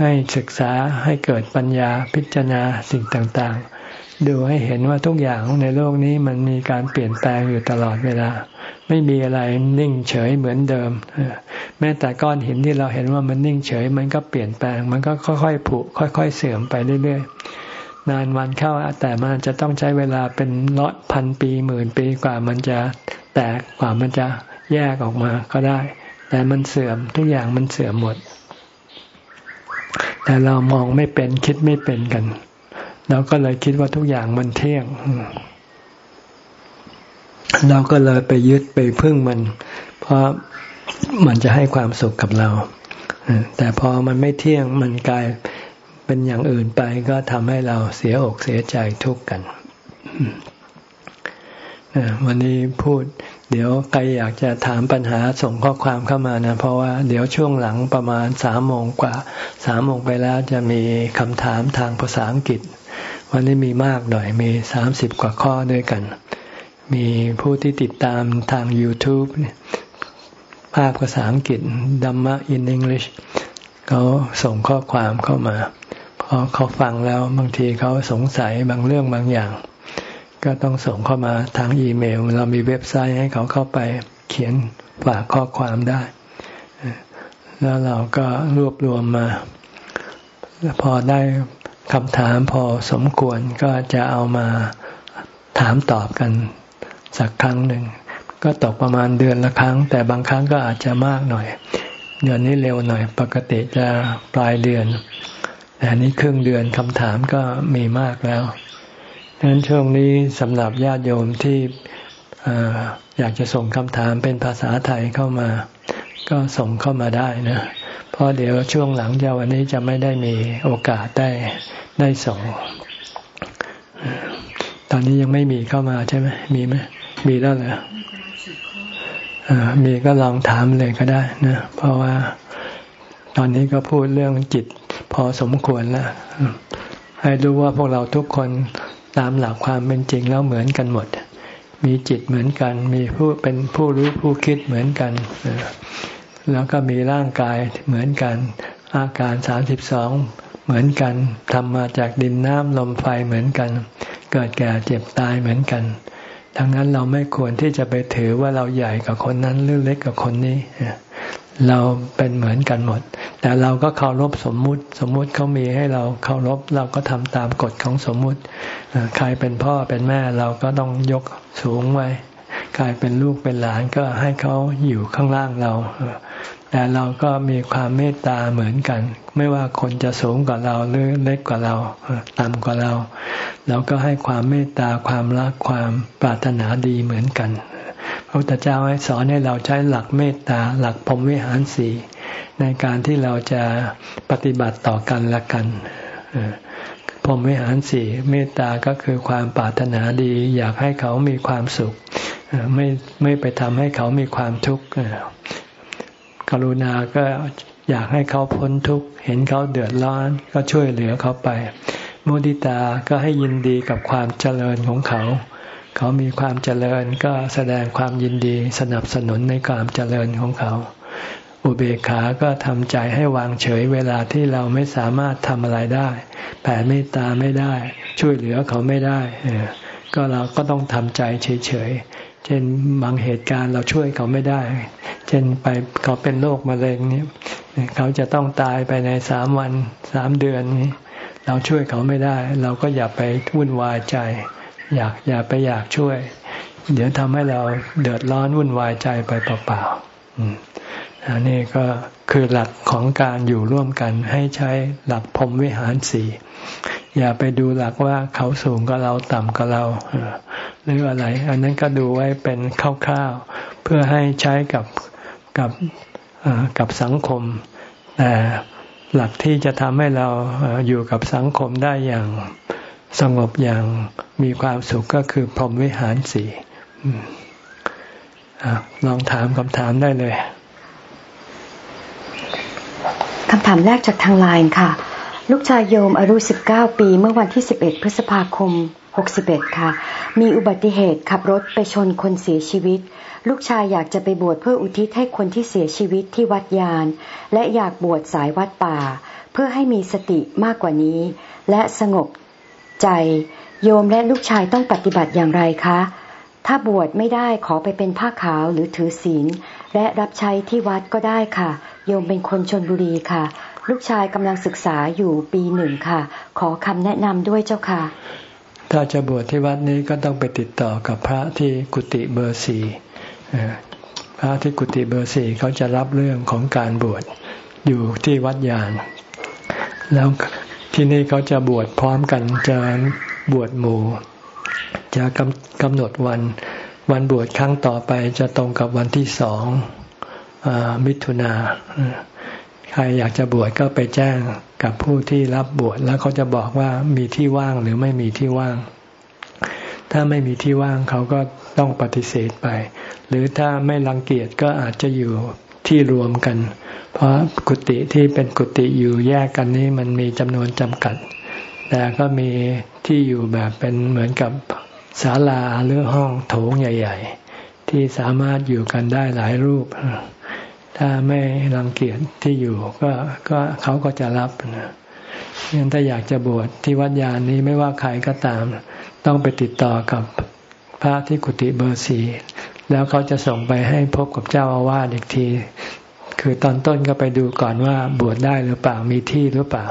ให้ศึกษาให้เกิดปัญญาพิจารณาสิ่งต่างๆ ดูให้เห็นว่าทุกอย่างในโลกนี้มันมีการเปลี่ยนแปลงอยู่ตลอดเวลา ไม่มีอะไรนิ่งเฉยเหมือนเดิม แม้แต่ก้อนหินที่เราเห็นว่ามันนิ่งเฉย มันก็เปลี่ยนแปลง มันก็ค่อยๆผุค่อย ๆ เสื่อมไปเรื่อย ๆนานวันเข้าแต่มันจะต้องใช้เวลาเป็นร้อยพันปีหมื่นปีกว่ามันจะแตกกว่ามันจะ แยกออกมาก็ได้ แต่มันเสื่อมทุกอย่างมันเสื่อมหมด แต่เรามองไม่เป็นคิดไม่เป็นกัน เราก็เลยคิดว่าทุกอย่างมันเที่ยง เราก็เลยไปยึดไปพึ่งมัน เพราะมันจะให้ความสุขกับเรา แต่พอมันไม่เที่ยงมันกลายเป็นอย่างอื่นไปก็ทำให้เราเสียอกเสียใจทุกข์กันวันนี้พูด เดี๋ยวใครอยากจะถามปัญหาส่งข้อความเข้ามานะ เพราะว่าเดี๋ยวช่วงหลังประมาณสามโมงกว่าสามโมงไปแล้วจะมีคำถามทางภาษาอังกฤษ วันนี้มีมากหน่อยมีสามสิบกว่าข้อด้วยกัน มีผู้ที่ติดตามทาง YouTube ภาคภาษาอังกฤษดัมมะ in English เขาส่งข้อความเข้ามาพอเขาฟังแล้วบางทีเขาสงสัยบางเรื่องบางอย่าง ก็ต้องส่งเข้ามาทางอีเมล เรามีเว็บไซต์ให้เขาเข้าไปเขียนฝากข้อความได้ แล้วเราก็รวบรวมมา พอได้คำถามพอสมควรก็จะเอามาถามตอบกันสักครั้งหนึ่ง ก็ตกประมาณเดือนละครั้ง แต่บางครั้งก็อาจจะมากหน่อย เดือนนี้เร็วหน่อย ปกติจะปลายเดือนแต่นี้ครึ่งเดือนคำถามก็มีมากแล้ว ดังนั้นช่วงนี้สำหรับญาติโยมที่อยากจะส่งคำถามเป็นภาษาไทยเข้ามา ก็ส่งเข้ามาได้นะเพราะเดี๋ยวช่วงหลังจากวันนี้จะไม่ได้มีโอกาสได้ได้ส่ง ตอนนี้ยังไม่มีเข้ามาใช่ไหมมีไหมมีแล้วเหรอมีก็ลองถามเลยก็ได้นะเพราะว่าตอนนี้ก็พูดเรื่องจิตพอสมควรแล้วให้รู้ว่าพวกเราทุกคน ตามหลักความเป็นจริงแล้วเหมือนกันหมด มีจิตเหมือนกัน มีผู้เป็นผู้รู้ผู้คิดเหมือนกัน แล้วก็มีร่างกายเหมือนกัน อาการสามสิบสองเหมือนกันทำมาจากดินน้ำลมไฟเหมือนกัน เกิดแก่เจ็บตายเหมือนกันดังนั้นเราไม่ควรที่จะไปถือว่าเราใหญ่กับคนนั้นหรือเล็กกับคนนี้ เราเป็นเหมือนกันหมด แต่เราก็เคารพสมมุติ สมมุติเขามีให้เราเคารพเราก็ทำตามกฎของสมมุติใครเป็นพ่อเป็นแม่เราก็ต้องยกสูงไว้กลายเป็นลูกเป็นหลานก็ให้เขาอยู่ข้างล่างเรา แต่เราก็มีความเมตตาเหมือนกัน ไม่ว่าคนจะสูงกว่าเราหรือเล็กกว่าเราต่ำกว่าเรา เราก็ให้ความเมตตาความรักความปรารถนาดีเหมือนกัน พระพุทธเจ้าให้สอนให้เราใช้หลักเมตตาหลักพรหมวิหารสีในการที่เราจะปฏิบัติต่อกันละกันพรหมวิหารสีเมตตาก็คือความปรารถนาดี อยากให้เขามีความสุข ไม่ไม่ไปทำให้เขามีความทุกข์กรุณาก็อยากให้เขาพ้นทุกข์เห็นเขาเดือดร้อนก็ช่วยเหลือเขาไปมุติตาก็ให้ยินดีกับความเจริญของเขา เขามีความเจริญก็แสดงความยินดีสนับสนุนในความเจริญของเขา อุเบกขา ก็ทำใจให้วางเฉยเวลาที่เราไม่สามารถทำอะไรได้ แผ่เมตตาไม่ได้ ช่วยเหลือเขาไม่ได้ ก็เราก็ต้องทำใจเฉยๆ เช่นบางเหตุการณ์เราช่วยเขาไม่ได้ เช่นไปเขาเป็นโรคมะเร็งนี้เขาจะต้องตายไปในสามวันสามเดือนนี้ เราช่วยเขาไม่ได้ เราก็อย่าไปวุ่นวายใจ อยากอย่าไปอยากช่วย เดี๋ยวทำให้เราเดือดร้อนวุ่นวายใจไปเปล่าๆอันนี้ก็คือหลักของการอยู่ร่วมกันให้ใช้หลักพรมวิหารสี่อย่าไปดูหลักว่าเขาสูงกับเราต่ำกับเราหรืออะไร อันนั้นก็ดูไว้เป็นคร่าวๆเพื่อให้ใช้กับกับกับสังคมแต่หลักที่จะทำให้เราอยู่กับสังคมได้อย่าง สงบอย่างมีความสุขก็คือพรหมวิหารสี่ลองถามคำถามได้เลยคำถามแรกจากทางไลน์ค่ะ ลูกชายโยมอายุ19 ปีเมื่อวันที่ 11 พฤษภาคม 61 ค่ะ มีอุบัติเหตุขับรถไปชนคนเสียชีวิต ลูกชายอยากจะไปบวชเพื่ออุทิศให้คนที่เสียชีวิตที่วัดยาน และอยากบวชสายวัดป่า เพื่อให้มีสติมากกว่านี้ และสงบ ใจ โยมและลูกชายต้องปฏิบัติอย่างไรคะ ถ้าบวชไม่ได้ขอไปเป็นผ้าขาวหรือถือศีล และรับใช้ที่วัดก็ได้ค่ะ โยมเป็นคนชนบุรีค่ะ ลูกชายกำลังศึกษาอยู่ปีหนึ่งค่ะ ขอคำแนะนำด้วยเจ้าค่ะ ถ้าจะบวชที่วัดนี้ก็ต้องไปติดต่อกับพระที่กุฏิเบอร์สี่พระที่กุฏิเบอร์สี่เขาจะรับเรื่องของการบวชอยู่ที่วัดยาน แล้ว ที่นี่เขาจะบวชพร้อมกันจะบวชหมู่ จะกำกำหนดวัน วันบวชครั้งต่อไปจะตรงกับวันที่สองอมิถุนาใครอยากจะบวชก็ไปแจ้งกับผู้ที่รับบวชแล้วเขาจะบอกว่ามีที่ว่างหรือไม่มีที่ว่าง ถ้าไม่มีที่ว่างเขาก็ต้องปฏิเสธไป หรือถ้าไม่รังเกียจก็อาจจะอยู่ ที่รวมกัน เพราะกุฏิที่เป็นกุฏิอยู่แยกกันนี้มันมีจำนวนจำกัด แต่ก็มีที่อยู่แบบเป็นเหมือนกับศาลาหรือห้องโถงใหญ่ ๆ ที่สามารถอยู่กันได้หลายรูป ถ้าไม่รังเกียจที่อยู่ก็ก็เขาก็จะรับนะงั้นถ้าอยากจะบวชที่วัดยานนี้ไม่ว่าใครก็ตาม ต้องไปติดต่อกับพระที่กุฏิเบอร์สี แล้วเขาจะส่งไปให้พบกับเจ้าอาวาสอีกที คือตอนต้นก็ไปดูก่อนว่าบวชได้หรือเปล่ามีที่หรือเปล่า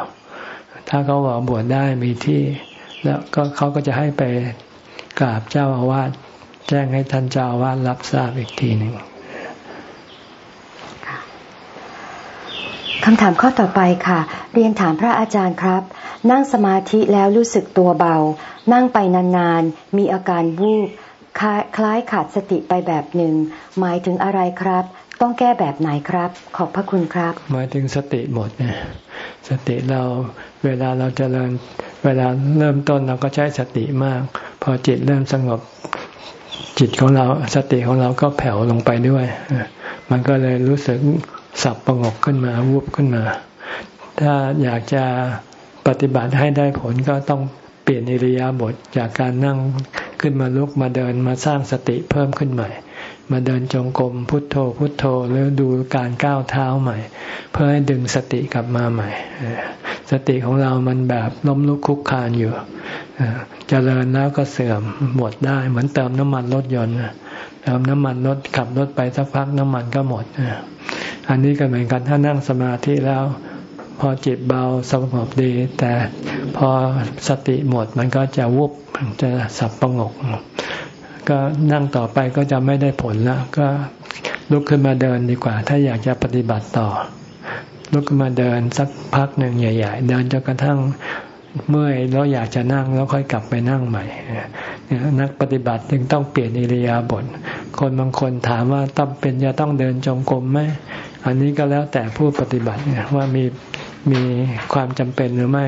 ถ้าเขาบอกบวชได้มีที่ แล้วก็เขาก็จะให้ไปกราบเจ้าอาวาสแจ้งให้ท่านเจ้าอาวาสรับทราบอีกทีหนึ่งคำถามข้อต่อไปค่ะ เรียนถามพระอาจารย์ครับ นั่งสมาธิแล้วรู้สึกตัวเบา นั่งไปนานๆ มีอาการวูบ คล้ายขาดสติไปแบบหนึ่ง หมายถึงอะไรครับ ต้องแก้แบบไหนครับ ขอบพระคุณครับ หมายถึงสติหมดเนี่ยสติเราเวลาเราจเจริญเวลาเริ่มต้นเราก็ใช้สติมาก พอจิตเริ่มสงบจิตของเราสติของเราก็แผ่วลงไปด้วย มันก็เลยรู้สึกสับประงกขึ้นมาวุบขึ้นมา ถ้าอยากจะปฏิบัติให้ได้ผลก็ต้องเปลี่ยนอิริยาบถจากการนั่ง ขึ้นมาลุกมาเดินมาสร้างสติเพิ่มขึ้นใหม่ มาเดินจงกรมพุทโธ พุทโธแล้วดูการก้าวเท้าใหม่ เพื่อให้ดึงสติกลับมาใหม่ สติของเรามันแบบล้มลุกคุกคานอยู่จเจริญแล้วก็เสื่อมหมดได้ เหมือนเติมน้ำมันรถยนต์เติมน้ำมันรถขับรถไปสักพักน้ำมันก็หมดอันนี้ก็เหมือนกันถ้านั่งสมาธิแล้ว พอจิตเบาสงบดี แต่พอสติหมดมันก็จะวุบจะสับประงก ก็นั่งต่อไปก็จะไม่ได้ผลแล้วก็ลุกขึ้นมาเดินดีกว่า ถ้าอยากจะปฏิบัติต่อ ลุกขึ้นมาเดินสักพักหนึ่งใหญ่ ๆ เดินจนกระทั่งเมื่อยแล้วอยากจะนั่งแล้วค่อยกลับไปนั่งใหม่นักปฏิบัติจึงต้องเปลี่ยนอิริยาบถคนบางคนถามว่าต้องเป็นจะต้องเดินจงกรมไหม อันนี้ก็แล้วแต่ผู้ปฏิบัติว่ามีมีความจำเป็นหรือไม่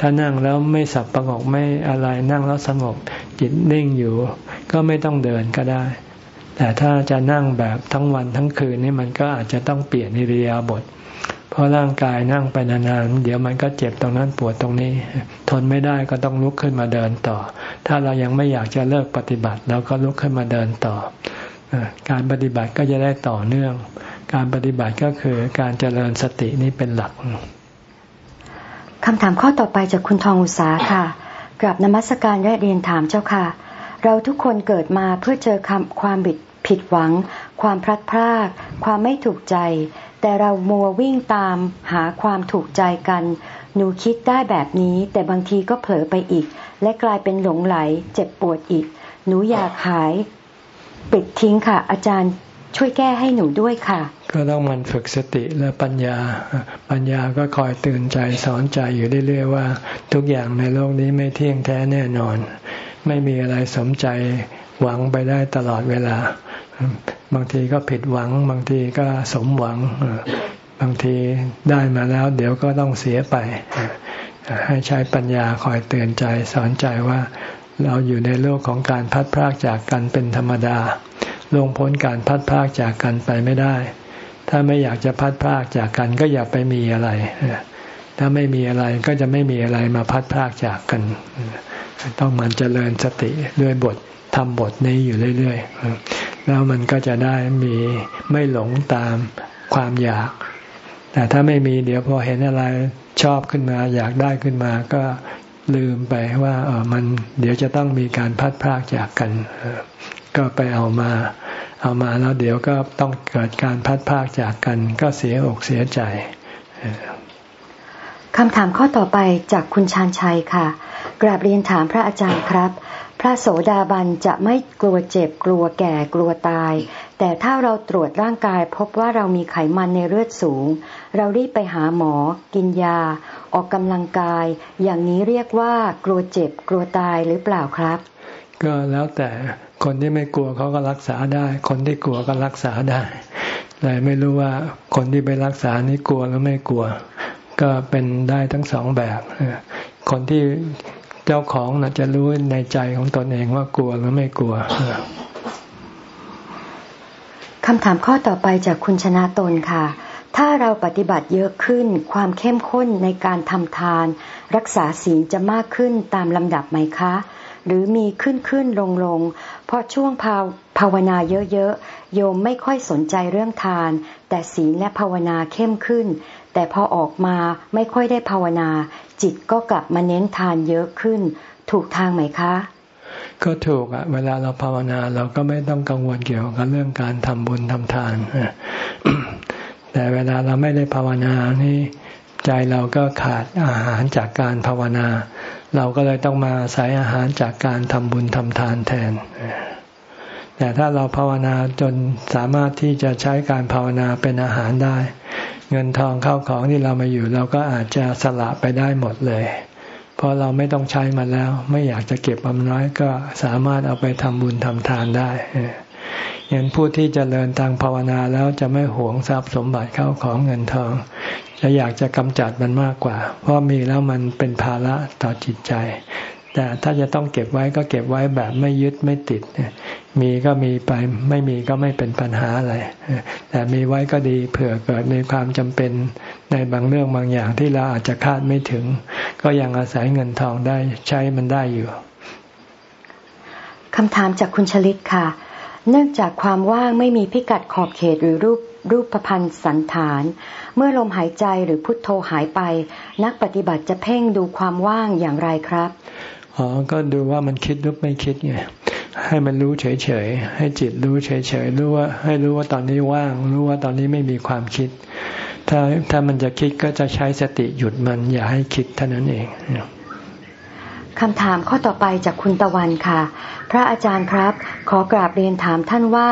ถ้านั่งแล้วไม่สับประงกไม่อะไรนั่งแล้วสงบจิตนิ่งอยู่ ก็ไม่ต้องเดินก็ได้ แต่ถ้าจะนั่งแบบทั้งวันทั้งคืนนี่มันก็อาจจะต้องเปลี่ยนอิริยาบถเพราะร่างกายนั่งไปนานๆ เดี๋ยวมันก็เจ็บตรงนั้นปวดตรงนี้ ทนไม่ได้ก็ต้องลุกขึ้นมาเดินต่อ ถ้าเรายังไม่อยากจะเลิกปฏิบัติเราก็ลุกขึ้นมาเดินต่อ การปฏิบัติก็จะได้ต่อเนื่อง การปฏิบัติก็คือการเจริญสตินี้เป็นหลักคำถามข้อต่อไปจากคุณทองอุษาค่ะกลับนมัสการและเรียนถามเจ้าค่ะ เราทุกคนเกิดมาเพื่อเจอคความบิดผิดหวัง ความพลัดพราก ความไม่ถูกใจ แต่เรามัววิ่งตามหาความถูกใจกัน หนูคิดได้แบบนี้ แต่บางทีก็เผลอไปอีก และกลายเป็นหลงไหล เจ็บปวดอีก หนูอยากหาย ปิดทิ้งค่ะ อาจารย์ ช่วยแก้ให้หนูด้วยค่ะ ก็ต้องมันฝึกสติและปัญญา ปัญญาก็คอยตื่นใจสอนใจอยู่เรื่อยๆว่า ทุกอย่างในโลกนี้ไม่เที่ยงแท้แน่นอน ไม่มีอะไรสมใจหวังไปได้ตลอดเวลา บางทีก็ผิดหวัง บางทีก็สมหวัง บางทีได้มาแล้ว เดี๋ยวก็ต้องเสียไป ให้ใช้ปัญญาคอยเตือนใจสอนใจว่า เราอยู่ในโลกของการพัดพรากจากกันเป็นธรรมดา ลงพ้นการพัดพากจากกันไปไม่ได้ ถ้าไม่อยากจะพัดพากจากกันก็อย่าไปมีอะไร ถ้าไม่มีอะไรก็จะไม่มีอะไรมาพัดพากจากกัน ต้องมันเจริญสติด้วยบททำบทนี้อยู่เรื่อยๆ แล้วมันก็จะได้มีไม่หลงตามความอยาก แต่ถ้าไม่มีเดี๋ยวพอเห็นอะไรชอบขึ้นมา อยากได้ขึ้นมาก็ลืมไปว่าเออมันเดี๋ยวจะต้องมีการพัดพากจากกัน ก็ไปเอามา เอามาแล้วเดี๋ยวก็ต้องเกิดการพัดพากจากกัน ก็เสียอกเสียใจคำถามข้อต่อไปจากคุณชานชัยค่ะ กราบเรียนถามพระอาจารย์ครับ พระโสดาบันจะไม่กลัวเจ็บกลัวแก่กลัวตาย แต่ถ้าเราตรวจร่างกายพบว่าเรามีไขมันในเลือดสูง เรารีบไปหาหมอ กินยา ออกกำลังกาย อย่างนี้เรียกว่ากลัวเจ็บกลัวตายหรือเปล่าครับ ก็แล้วแต่ คนที่ไม่กลัวเขาก็รักษาได้ คนที่กลัวก็รักษาได้แต่ไม่รู้ว่าคนที่ไปรักษานี่กลัวหรือไม่กลัว ก็เป็นได้ทั้งสองแบบคนที่เจ้าของนะจะรู้ในใจของตนเองว่ากลัวหรือไม่กลัวคำถามข้อต่อไปจากคุณชนะตนค่ะ ถ้าเราปฏิบัติเยอะขึ้น ความเข้มข้นในการทำทาน รักษาศีลจะมากขึ้นตามลำดับไหมคะ หรือมีขึ้นขึ้นลงลงเพราะช่วงภาภาวนาเยอะๆ โยมไม่ค่อยสนใจเรื่องทาน แต่ศีลและภาวนาเข้มขึ้น แต่พอออกมาไม่ค่อยได้ภาวนา จิตก็กลับมาเน้นทานเยอะขึ้น ถูกทางไหมคะ ก็ถูกอะเวลาเราภาวนาเราก็ไม่ต้องกังวลเกี่ยวกับเรื่องการทำบุญทำทาน แต่เวลาเราไม่ได้ภาวนานี่ใจเราก็ขาดอาหารจากการภาวนา เราก็เลยต้องมาใส่อาหารจากการทำบุญทำทานแทน แต่ถ้าเราภาวนาจนสามารถที่จะใช้การภาวนาเป็นอาหารได้ เงินทองเข้าของที่เรามาอยู่ เราก็อาจจะสละไปได้หมดเลย เพราะเราไม่ต้องใช้มันแล้ว ไม่อยากจะเก็บอำน้อยก็สามารถเอาไปทำบุญทำทานได้ อย่างผู้ที่จเจริญทางภาวนาแล้วจะไม่หวงทรัพย์สมบัติเข้าของเงินทอง จะอยากจะกำจัดมันมากกว่า เพราะมีแล้วมันเป็นภาระต่อจิตใจ แต่ถ้าจะต้องเก็บไว้ก็เก็บไว้แบบไม่ยึดไม่ติด มีก็มีไปไม่มีก็ไม่เป็นปัญหาอะไร แต่มีไว้ก็ดีเผื่อเกิดมีความจำเป็นในบางเรื่องบางอย่างที่เราอาจจะคาดไม่ถึง ก็ยังอาศัยเงินทองได้ใช้มันได้อยู่คำถามจากคุณชลิตค่ะ เนื่องจากความว่างไม่มีพิกัดขอบเขตหรือรูปรูปพันธ์สันฐาน เมื่อลมหายใจหรือพุทโธหายไป นักปฏิบัติจะเพ่งดูความว่างอย่างไรครับอ๋อก็ดูว่ามันคิดหรือไม่คิดไงให้มันรู้เฉยๆให้จิตรู้เฉยๆรู้ว่าให้รู้ว่าตอนนี้ว่าง รู้ว่าตอนนี้ไม่มีความคิด ถ้าถ้ามันจะคิดก็จะใช้สติหยุดมันอย่าให้คิดเท่านั้นเอง คำถามข้อต่อไปจากคุณตะวันค่ะ พระอาจารย์ครับ ขอกราบเรียนถามท่านว่า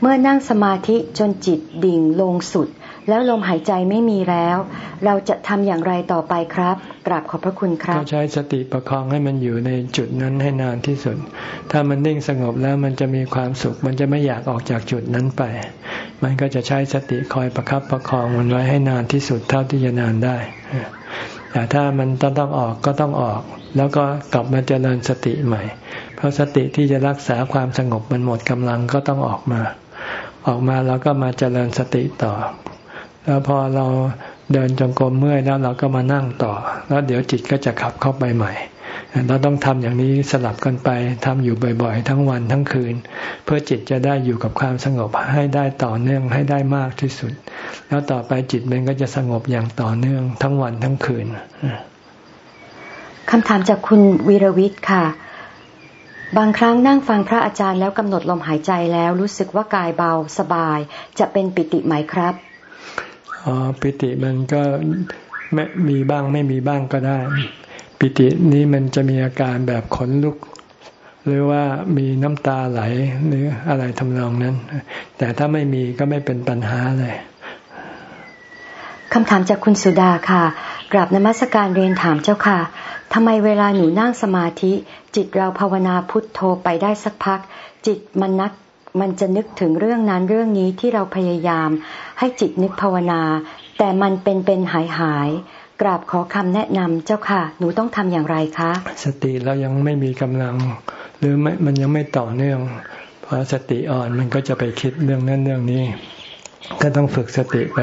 เมื่อนั่งสมาธิจนจิตดิ่งลงสุด แล้วลมหายใจไม่มีแล้ว เราจะทำอย่างไรต่อไปครับ กราบขอบพระคุณครับก็ใช้สติประคองให้มันอยู่ในจุดนั้นให้นานที่สุด ถ้ามันนิ่งสงบแล้วมันจะมีความสุข มันจะไม่อยากออกจากจุดนั้นไป มันก็จะใช้สติคอยประครับประคองมันไว้ให้นานที่สุดเท่าที่จะนานได้ แต่ถ้ามันต้องต้องออกก็ต้องออก แล้วก็กลับมาเจริญสติใหม่ เพราะสติที่จะรักษาความสงบมันหมดกำลังก็ต้องออกมา ออกมาแล้วก็มาเจริญสติต่อ แล้วพอเราเดินจงกรมเมื่อยแล้วเราก็มานั่งต่อ แล้วเดี๋ยวจิตก็จะขับเข้าไปใหม่ เราต้องทำอย่างนี้สลับกันไปทำอยู่บ่อยๆ ทั้งวันทั้งคืน เพื่อจิตจะได้อยู่กับความสงบให้ได้ต่อเนื่องให้ได้มากที่สุด แล้วต่อไปจิตมันก็จะสงบอย่างต่อเนื่องทั้งวันทั้งคืนคำถามจากคุณวีรวิทย์ค่ะ บางครั้งนั่งฟังพระอาจารย์แล้วกำหนดลมหายใจแล้วรู้สึกว่ากายเบาสบาย จะเป็นปิติไหมครับอ๋อปิติมันก็ไม่มีบ้างไม่มีบ้างก็ได้ ปิตินี้มันจะมีอาการแบบขนลุก หรือว่ามีน้ำตาไหลหรืออะไรทำนองนั้น แต่ถ้าไม่มีก็ไม่เป็นปัญหาเลยคำถามจากคุณสุดาค่ะกราบนมัสการเรียนถามเจ้าค่ะทำไมเวลาหนูนั่งสมาธิ จิตเราภาวนาพุทโธไปได้สักพัก จิตมันนักมันจะนึกถึงเรื่องนั้นเรื่องนี้ที่เราพยายาม ให้จิตนึกภาวนา แต่มันเป็นเป็นหายหาย กราบขอคำแนะนำเจ้าค่ะ หนูต้องทำอย่างไรคะ สติเรายังไม่มีกำลัง หรือม,มันยังไม่ต่อเนื่องเพราะสติอ่อนมันก็จะไปคิดเรื่องนั้นเรื่องนี้ ก็ต้องฝึกสติไป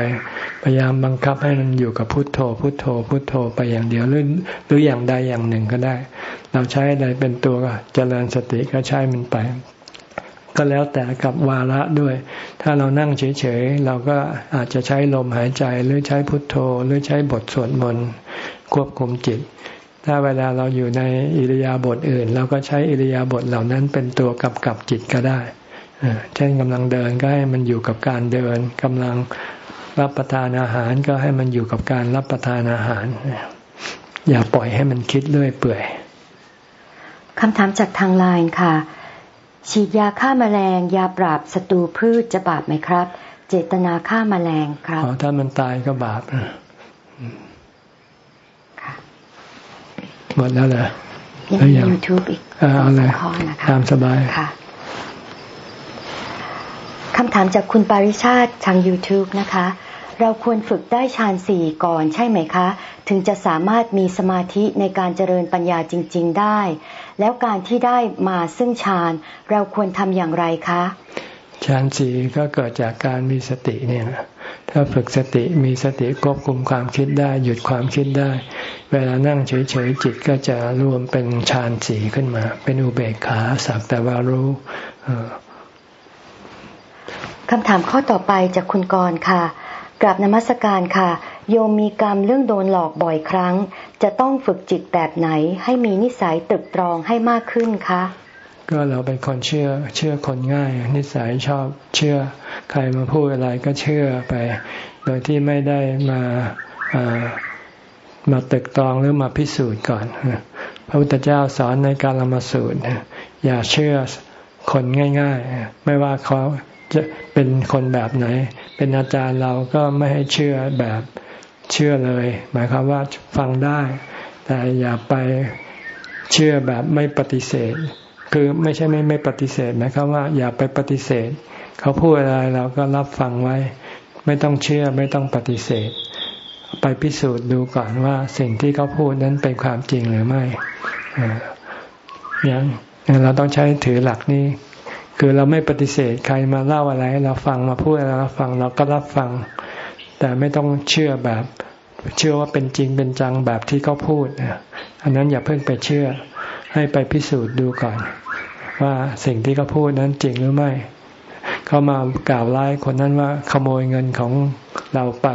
พยายามบังคับให้มันอยู่กับพุทโธ พุทโธ พุทโธไปอย่างเดียวหรือหรืออย่างใดอย่างหนึ่งก็ได้ เราใช้อะไรเป็นตัวเจริญสติก็ใช้มันไป ก็แล้วแต่กับวาระด้วย ถ้าเรานั่งเฉยๆ เราก็อาจจะใช้ลมหายใจหรือใช้พุทโธ หรือใช้บทสวดมนต์ควบคุมจิต ถ้าเวลาเราอยู่ในอิริยาบถอื่น เราก็ใช้อิริยาบถเหล่านั้นเป็นตัวกำกับจิตก็ได้เช่นกำลังเดินก็ให้มันอยู่กับการเดินกำลังรับประทานอาหารก็ให้มันอยู่กับการรับประทานอาหาร อย่าปล่อยให้มันคิดเรื่อยเปื่อยคำถามจากทางไลน์ค่ะ ฉีดยาฆ่ามาแมลง ยาปราบศัตรูพืชจะบาปไหมครับ เจตนาฆ่ามาแมลงครับอ๋อถ้ามันตายก็บาปหมดแล้วเหรอยังยูทูบอีกเอาเลยตามสบายค่ะคำถามจากคุณปาริชาติทาง YouTube นะคะ เราควรฝึกได้ฌานสี่ก่อนใช่ไหมคะ ถึงจะสามารถมีสมาธิในการเจริญปัญญาจริง ๆได้ แล้วการที่ได้มาซึ่งฌานเราควรทำอย่างไรคะฌานสี่ก็เกิดจากการมีสติเนี่ยถ้าฝึกสติมีสติควบคุมความคิดได้ หยุดความคิดได้ เวลานั่งเฉยๆจิตก็จะรวมเป็นฌานสี่ขึ้นมา เป็นอุเบกขาสักแต่ว่ารู้คำถามข้อต่อไปจากคุณกรค่ะ กราบนมัสการค่ะ โยมมีกรรมเรื่องโดนหลอกบ่อยครั้ง จะต้องฝึกจิตแบบไหน ให้มีนิสัยตึกตรองให้มากขึ้นคะก็เราเป็นคนเชื่อเชื่อคนง่าย นิสัยชอบเชื่อ ใครมาพูดอะไรก็เชื่อไป โดยที่ไม่ได้มามาตึกตรองหรือมาพิสูจน์ก่อน พระพุทธเจ้าสอนในการละมาสูตรอย่าเชื่อคนง่าย ๆ ไม่ว่าเขา จะเป็นคนแบบไหน เป็นอาจารย์เราก็ไม่ให้เชื่อแบบเชื่อเลย หมายความว่าฟังได้ แต่อย่าไปเชื่อแบบไม่ปฏิเสธ คือไม่ใช่ไม่ไม่ปฏิเสธหมายความว่าอย่าไปปฏิเสธ เขาพูดอะไรเราก็รับฟังไว้ ไม่ต้องเชื่อไม่ต้องปฏิเสธ ไปพิสูจน์ดูก่อนว่าสิ่งที่เขาพูดนั้นเป็นความจริงหรือไม่อย่างเราต้องใช้ถือหลักนี้ คือเราไม่ปฏิเสธใครมาเล่าอะไรเราฟังมาพูดอะไรเราฟังเราก็รับฟัง แต่ไม่ต้องเชื่อแบบ เชื่อว่าเป็นจริงเป็นจังแบบที่เขาพูดอันนั้นอย่าเพิ่งไปเชื่อ ให้ไปพิสูจน์ดูก่อน ว่าสิ่งที่เขาพูดนั้นจริงหรือไม่เขามากล่าวร้ายคนนั้นว่าขโมยเงินของเราไป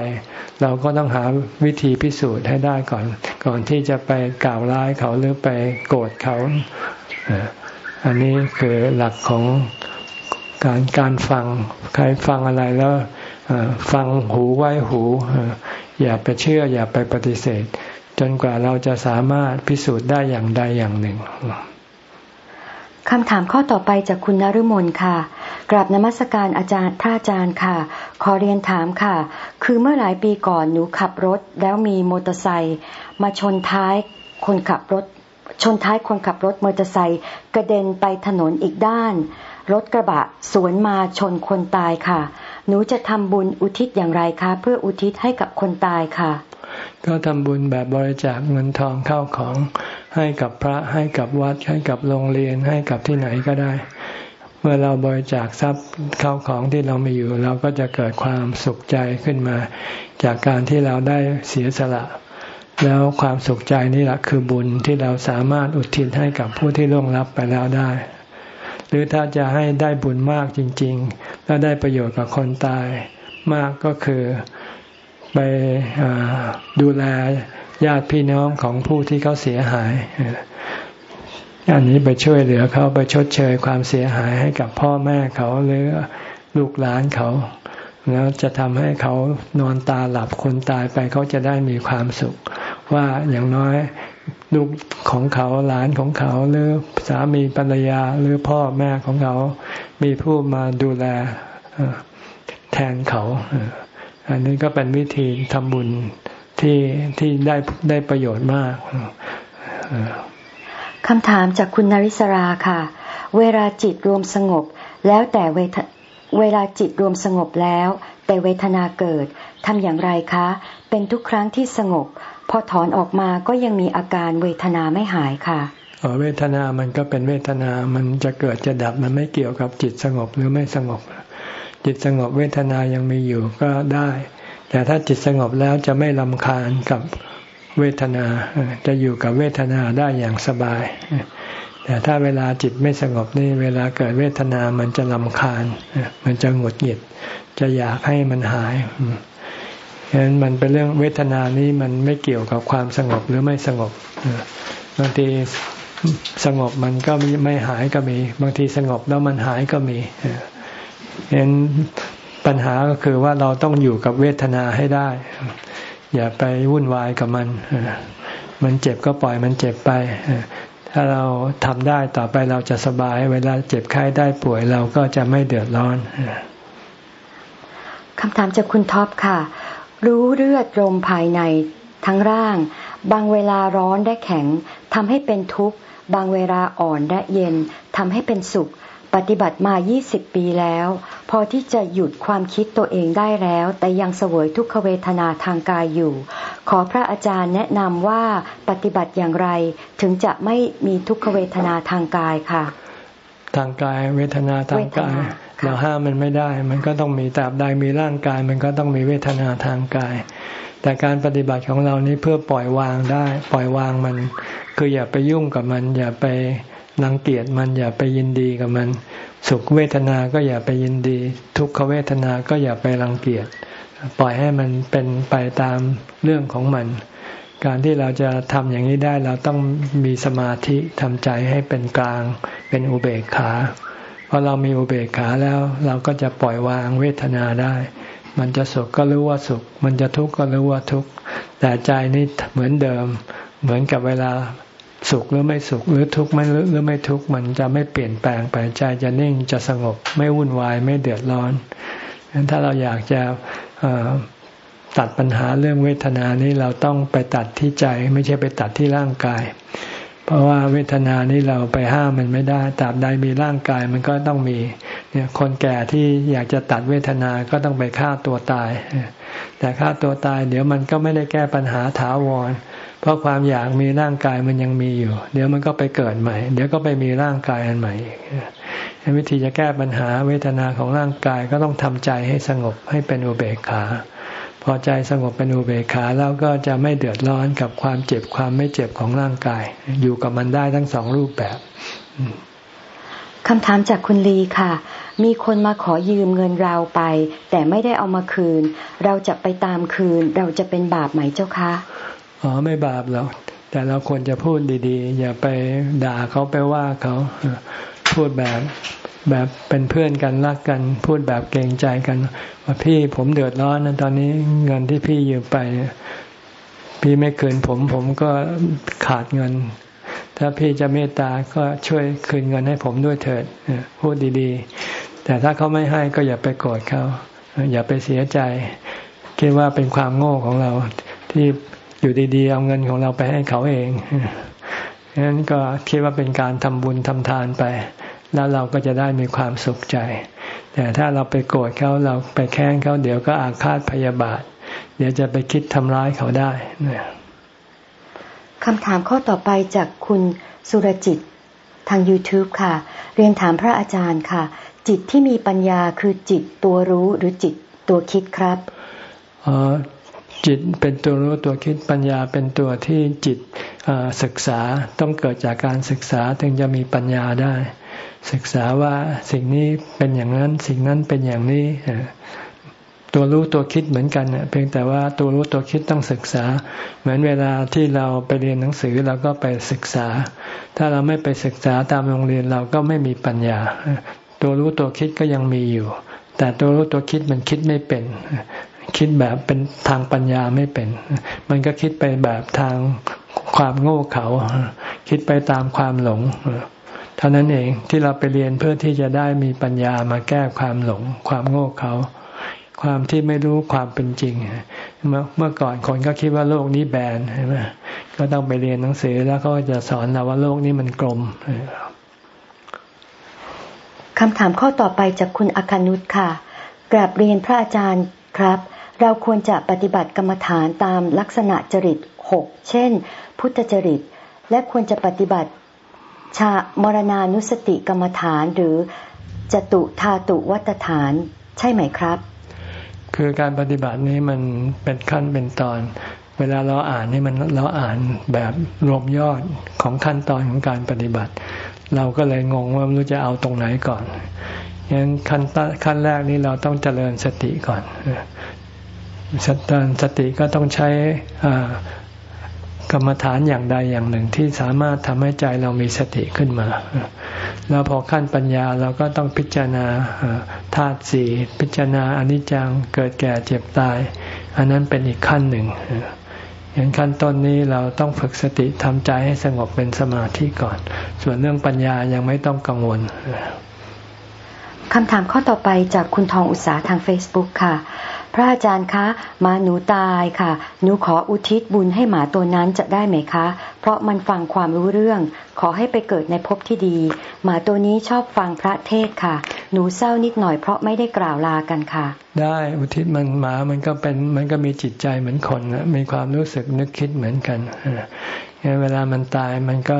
เราก็ต้องหาวิธีพิสูจน์ให้ได้ก่อน ก่อนที่จะไปกล่าวร้ายเขาหรือไปโกรธเขา อันนี้คือหลักของการการฟังใครฟังอะไรแล้วฟังหูไว้หู อย่าไปเชื่อ อย่าไปปฏิเสธ จนกว่าเราจะสามารถพิสูจน์ได้อย่างใดอย่างหนึ่งคำถามข้อต่อไปจากคุณนรุมนค่ะ กราบนมัสการอาจารย์ท่าอาจารย์ค่ะ ขอเรียนถามค่ะ คือเมื่อหลายปีก่อนหนูขับรถแล้วมีมอเตอร์ไซค์มาชนท้ายคนขับรถ ชนท้ายคนขับรถมอเตอร์ไซค์กระเด็นไปถนนอีกด้าน รถกระบะสวนมาชนคนตายค่ะ หนูจะทำบุญอุทิศอย่างไรคะ เพื่ออุทิศให้กับคนตายค่ะ ก็ทำบุญแบบบริจาคเงินทองเข้าของให้กับพระให้กับวัดให้กับโรงเรียนให้กับที่ไหนก็ได้ เมื่อเราบริจาคทรัพย์เข้าของที่เรามีอยู่ เราก็จะเกิดความสุขใจขึ้นมา จากการที่เราได้เสียสละ แล้วความสุขใจนี่แหละคือบุญที่เราสามารถอุทิศให้กับผู้ที่ล่วงลับไปแล้วได้ หรือถ้าจะให้ได้บุญมากจริง ๆ และได้ประโยชน์กับคนตายมากก็คือไปดูแลญาติพี่น้องของผู้ที่เขาเสียหายอันนี้ไปช่วยเหลือเขาไปชดเชยความเสียหายให้กับพ่อแม่เขาหรือลูกหลานเขา แล้วจะทำให้เขานอนตาหลับคนตายไปเขาจะได้มีความสุข ว่าอย่างน้อยลูกของเขาหลานของเขาหรือสามีภรรยาหรือพ่อแม่ของเขา มีผู้มาดูแลแทนเขา อันนี้ก็เป็นวิธีทำบุญที่ที่ได้ได้ประโยชน์มากคำถามจากคุณนริศราค่ะ เวลาจิตรวมสงบแล้วแต่เวท เวลาจิตรวมสงบแล้ว แต่เวทนาเกิดทำอย่างไรคะ เป็นทุกครั้งที่สงบ พอถอนออกมาก็ยังมีอาการเวทนาไม่หายค่ะเวทนามันก็เป็นเวทนา มันจะเกิดจะดับมันไม่เกี่ยวกับจิตสงบหรือไม่สงบ จิตสงบเวทนายังมีอยู่ก็ได้ แต่ถ้าจิตสงบแล้วจะไม่ลำคาญกับเวทนา จะอยู่กับเวทนาได้อย่างสบาย แต่ถ้าเวลาจิตไม่สงบนี่เวลาเกิดเวทนามันจะลำคาญ มันจะหงุดหงิด จะอยากให้มันหายฉะนั้นมันเป็นเรื่องเวทนานี้มันไม่เกี่ยวกับความสงบหรือไม่สงบบางทีสงบมันก็ไม่หายก็มี บางทีสงบแล้วมันหายก็มีเห็นปัญหาก็คือว่าเราต้องอยู่กับเวทนาให้ได้ อย่าไปวุ่นวายกับมันมันเจ็บก็ปล่อยมันเจ็บไป ถ้าเราทำได้ต่อไปเราจะสบาย เวลาเจ็บไข้ได้ป่วยเราก็จะไม่เดือดร้อนคำถามจากคุณท็อปค่ะ รู้เลือดลมภายในทั้งร่าง บางเวลาร้อนได้แข็งทำให้เป็นทุกข์ บางเวลาอ่อนได้เย็นทำให้เป็นสุข ปฏิบัติมา 20 ปีแล้ว พอที่จะหยุดความคิดตัวเองได้แล้ว แต่ยังเสวยทุกขเวทนาทางกายอยู่ ขอพระอาจารย์แนะนำว่าปฏิบัติอย่างไรถึงจะไม่มีทุกขเวทนาทางกายค่ะ ทางกายเวทนาทางกายเราห้ามมันไม่ได้ มันก็ต้องมีตราบใดมีร่างกาย มันก็ต้องมีเวทนาทางกาย แต่การปฏิบัติของเรานี้เพื่อปล่อยวางได้ ปล่อยวางมัน คืออย่าไปยุ่งกับมัน อย่าไป รังเกียจมันอย่าไปยินดีกับมัน สุขเวทนาก็อย่าไปยินดี ทุกขเวทนาก็อย่าไปรังเกียจปล่อยให้มันเป็นไปตามเรื่องของมัน การที่เราจะทำอย่างนี้ได้เราต้องมีสมาธิทำใจให้เป็นกลาง เป็นอุเบกขาพอเรามีอุเบกขาแล้ว เราก็จะปล่อยวางเวทนาได้ มันจะสุขก็รู้ว่าสุข มันจะทุกข์ก็รู้ว่าทุกข์แต่ใจนี่เหมือนเดิม เหมือนกับเวลา สุขหรือไม่สุขหรือทุกข์ไม่หรือไม่ทุกข์มันจะไม่เปลี่ยนแปลงไปใจจะนิ่งจะสงบไม่วุ่นวายไม่เดือดร้อนงั้นถ้าเราอยากจะตัดปัญหาเรื่องเวทนานี้เราต้องไปตัดที่ใจ ไม่ใช่ไปตัดที่ร่างกาย เพราะว่าเวทนานี้เราไปห้ามมันไม่ได้ตราบใดมีร่างกายมันก็ต้องมีเนี่ยคนแก่ที่อยากจะตัดเวทนาก็ต้องไปฆ่าตัวตาย แต่ฆ่าตัวตาย เดี๋ยวมันก็ไม่ได้แก้ปัญหาถาวร เพราะความอยากมีร่างกายมันยังมีอยู่ เดี๋ยวมันก็ไปเกิดใหม่ เดี๋ยวก็ไปมีร่างกายอันใหม่อีกวิธีจะแก้ปัญหาเวทนาของร่างกายก็ต้องทำใจให้สงบให้เป็นอุเบกขา พอใจสงบเป็นอุเบกขาแล้วก็จะไม่เดือดร้อนกับความเจ็บความไม่เจ็บของร่างกาย อยู่กับมันได้ทั้งสองรูปแบบคำถามจากคุณลีค่ะ มีคนมาขอยืมเงินเราไป แต่ไม่ได้เอามาคืน เราจะไปตามคืน เราจะเป็นบาปไหมเจ้าคะ อ๋อไม่บาปหรอกแต่เราควรจะพูดดีๆ อย่าไปด่าเขาไปว่าเขาพูดแบบแบบเป็นเพื่อนกันรักกัน พูดแบบเกรงใจกันว่าพี่ผมเดือดร้อนนะตอนนี้เงินที่พี่ยืมไป พี่ไม่คืนผมผมก็ขาดเงิน ถ้าพี่จะเมตตาก็ช่วยคืนเงินให้ผมด้วยเถิดพูดดีๆ แต่ถ้าเขาไม่ให้ก็อย่าไปโกรธเขาอย่าไปเสียใจ คิดว่าเป็นความโง่ของเราที่ อยู่ดีๆเอาเงินของเราไปให้เขาเองงั้นก็คิดว่าเป็นการทำบุญทำทานไป แล้วเราก็จะได้มีความสุขใจ แต่ถ้าเราไปโกรธเขาเราไปแค้นเขาเดี๋ยวก็อาฆาตพยาบาท เดี๋ยวจะไปคิดทำร้ายเขาได้นะคำถามข้อต่อไปจากคุณสุรจิตทาง YouTube ค่ะ เรียนถามพระอาจารย์ค่ะ จิตที่มีปัญญาคือจิตตัวรู้หรือจิตตัวคิดครับ จิตเป็นตัวรู้ตัวคิดปัญญาเป็นตัวที่จิตศึกษาต้องเกิดจากการศึกษาถึงจะมีปัญญาได้ ศึกษาว่าสิ่งนี้เป็นอย่างนั้น สิ่งนั้นเป็นอย่างนี้ตัวรู้ตัวคิดเหมือนกันเพียงแต่ว่าตัวรู้ตัวคิดต้องศึกษา เหมือนเวลาที่เราไปเรียนหนังสือเราก็ไปศึกษา ถ้าเราไม่ไปศึกษาตามโรงเรียนเราก็ไม่มีปัญญา ตัวรู้ตัวคิดก็ยังมีอยู่ แต่ตัวรู้ตัวคิดมันคิดไม่เป็น คิดแบบเป็นทางปัญญาไม่เป็น มันก็คิดไปแบบทางความโง่เขลาคิดไปตามความหลงเท่านั้นเองที่เราไปเรียนเพื่อที่จะได้มีปัญญามาแก้ความหลง ความโง่เขลาความที่ไม่รู้ความเป็นจริง เมื่อก่อนคนก็คิดว่าโลกนี้แบนใช่ไหมก็ต้องไปเรียนหนังสือแล้วก็จะสอนเราว่าโลกนี้มันกลมคำถามข้อต่อไปจากคุณอคานุตค่ะ กราบเรียนพระอาจารย์ครับ เราควรจะปฏิบัติกรรมฐานตามลักษณะจริตหกเช่น พุทธจริต และควรจะปฏิบัติชามรณานุสติกรรมฐานหรือจตุธาตุวัตฐาน ใช่ไหมครับ คือการปฏิบัตินี้มันเป็นขั้นเป็นตอน เวลาเราอ่านนี่มันเราอ่านแบบรวมยอดของขั้นตอนของการปฏิบัติ เราก็เลยงงว่าไม่รู้จะเอาตรงไหนก่อนยังขั้นขั้นแรกนี้เราต้องเจริญสติก่อน สตสติก็ต้องใช้กรรมฐานอย่างใดอย่างหนึ่งที่สามารถทำให้ใจเรามีสติขึ้นมา แล้วพอขั้นปัญญาเราก็ต้องพิจารณาธาตุสี่พิจารณาอนิจจังเกิดแก่เจ็บตาย อันนั้นเป็นอีกขั้นหนึ่งอย่างขั้นต้นนี้เราต้องฝึกสติทำใจให้สงบเป็นสมาธิก่อน ส่วนเรื่องปัญญายังไม่ต้องกังวลคำถามข้อต่อไปจากคุณทองอุตสาทาง Facebook ค่ะ พระอาจารย์คะหมาหนูตายค่ะ หนูขออุทิศบุญให้หมาตัวนั้นจะได้ไหมคะ เพราะมันฟังความรู้เรื่อง ขอให้ไปเกิดในภพที่ดี หมาตัวนี้ชอบฟังพระเทศค่ะ หนูเศร้านิดหน่อยเพราะไม่ได้กล่าวลากันค่ะ ได้อุทิศมันหมามันก็เป็นมันก็มีจิตใจเหมือนคนนะมีความรู้สึกนึกคิดเหมือนกันเวลามันตายมันก็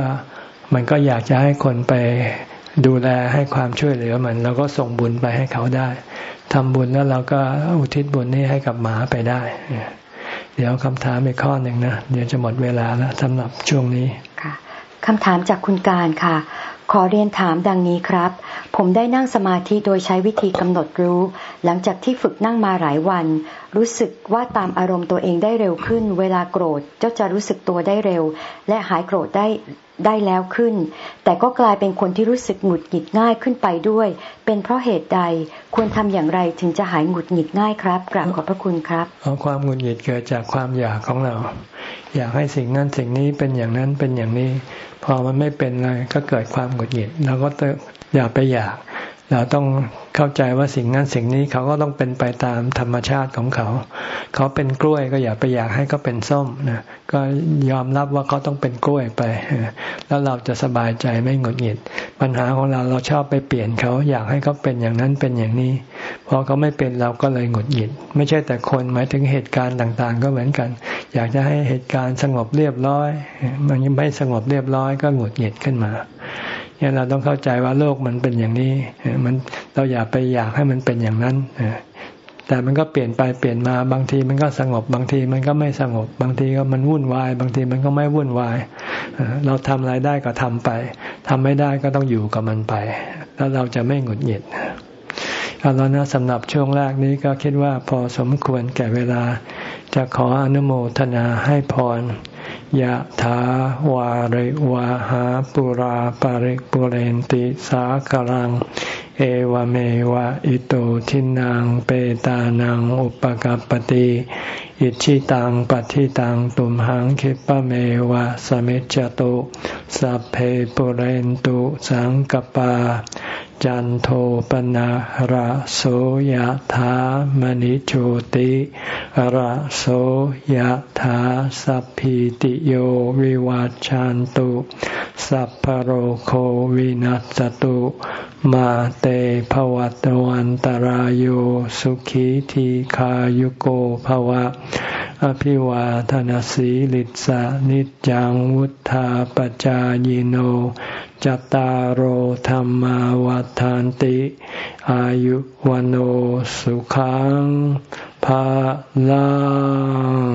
มันก็อยากจะให้คนไป ดูแลให้ความช่วยเหลือมันเราก็ส่งบุญไปให้เขาได้ทำบุญแล้วเราก็อุทิศบุญนี้ให้กับหมาไปได้ เดี๋ยวคำถามอีกข้อหนึ่งนะ เดี๋ยวจะหมดเวลาแล้วสำหรับช่วงนี้ค่ะคำถามจากคุณการค่ะ ขอเรียนถามดังนี้ครับ ผมได้นั่งสมาธิโดยใช้วิธีกำหนดรู้ หลังจากที่ฝึกนั่งมาหลายวัน รู้สึกว่าตามอารมณ์ตัวเองได้เร็วขึ้น เวลาโกรธเจ้าจะรู้สึกตัวได้เร็ว และหายโกรธได้ ได้แล้วขึ้น แต่ก็กลายเป็นคนที่รู้สึกหงุดหงิดง่ายขึ้นไปด้วย เป็นเพราะเหตุใดควรทำอย่างไรถึงจะหายหงุดหงิดง่ายครับกราบขอบพระคุณครับเอาความหงุดหงิดเกิดจากความอยากของเรา อยากให้สิ่งนั้นสิ่งนี้เป็นอย่างนั้นเป็นอย่างนี้ พอมันไม่เป็นเลยก็เกิดความหงุดหงิดเราก็อย่าไปอยาก เราต้องเข้าใจว่าสิ่งนั้นสิ่งนี้เขาก็ต้องเป็นไปตามธรรมชาติของเขา เขาเป็นกล้วยก็อย่าไปอยากให้เขาเป็นส้มนะก็ยอมรับว่าเขาต้องเป็นกล้วยไป แล้วเราจะสบายใจไม่หงุดหงิด ปัญหาของเราเราชอบไปเปลี่ยนเขาอยากให้เขาเป็นอย่างนั้นเป็นอย่างนี้พอเขาไม่เป็นเราก็เลยหงุดหงิด ไม่ใช่แต่คนหมายถึงเหตุการณ์ต่าง ๆ ก็เหมือนกัน อยากจะให้เหตุการณ์สงบเรียบร้อย มันยังไม่สงบเรียบร้อยก็หงุดหงิดขึ้นมา เนี่ยเราต้องเข้าใจว่าโลกมันเป็นอย่างนี้มันเราอย่าไปอยากให้มันเป็นอย่างนั้นแต่มันก็เปลี่ยนไปเปลี่ยนมาบางทีมันก็สงบบางทีมันก็ไม่สงบบางทีก็มันวุ่นวาย บางทีมันก็ไม่วุ่นวาย เราทำอะไรได้ก็ทำไปทำไม่ได้ก็ต้องอยู่กับมันไป แล้วเราจะไม่หงุดหงิดเอาแล้วนะสำหรับช่วงแรกนี้ก็คิดว่าพอสมควรแก่เวลาจะขออนุโมทนาให้พร ยะถาวาริวาหาปุราปาริกปุเรนติสากลัง เอวเมวะอิโตทินังเปตานังอุปกัปติอิชิตังปฏิตังตุมหังคิปะเมวะสมิจจตุสัพเพปุเรนตุสังกปา จันโทปนะระโสยธามณิโชติระโสยธาสัพพิติโยวิวัจจันตุสัพพโรโควินัสตุมาเตภวัตวันตารโยสุขีทีขายุโกภวะ อภิวาทนสีลิสานิจังวุธาปจายโน จตารโหธรรมวาทานติ อายุวันโอสุขังภาลัง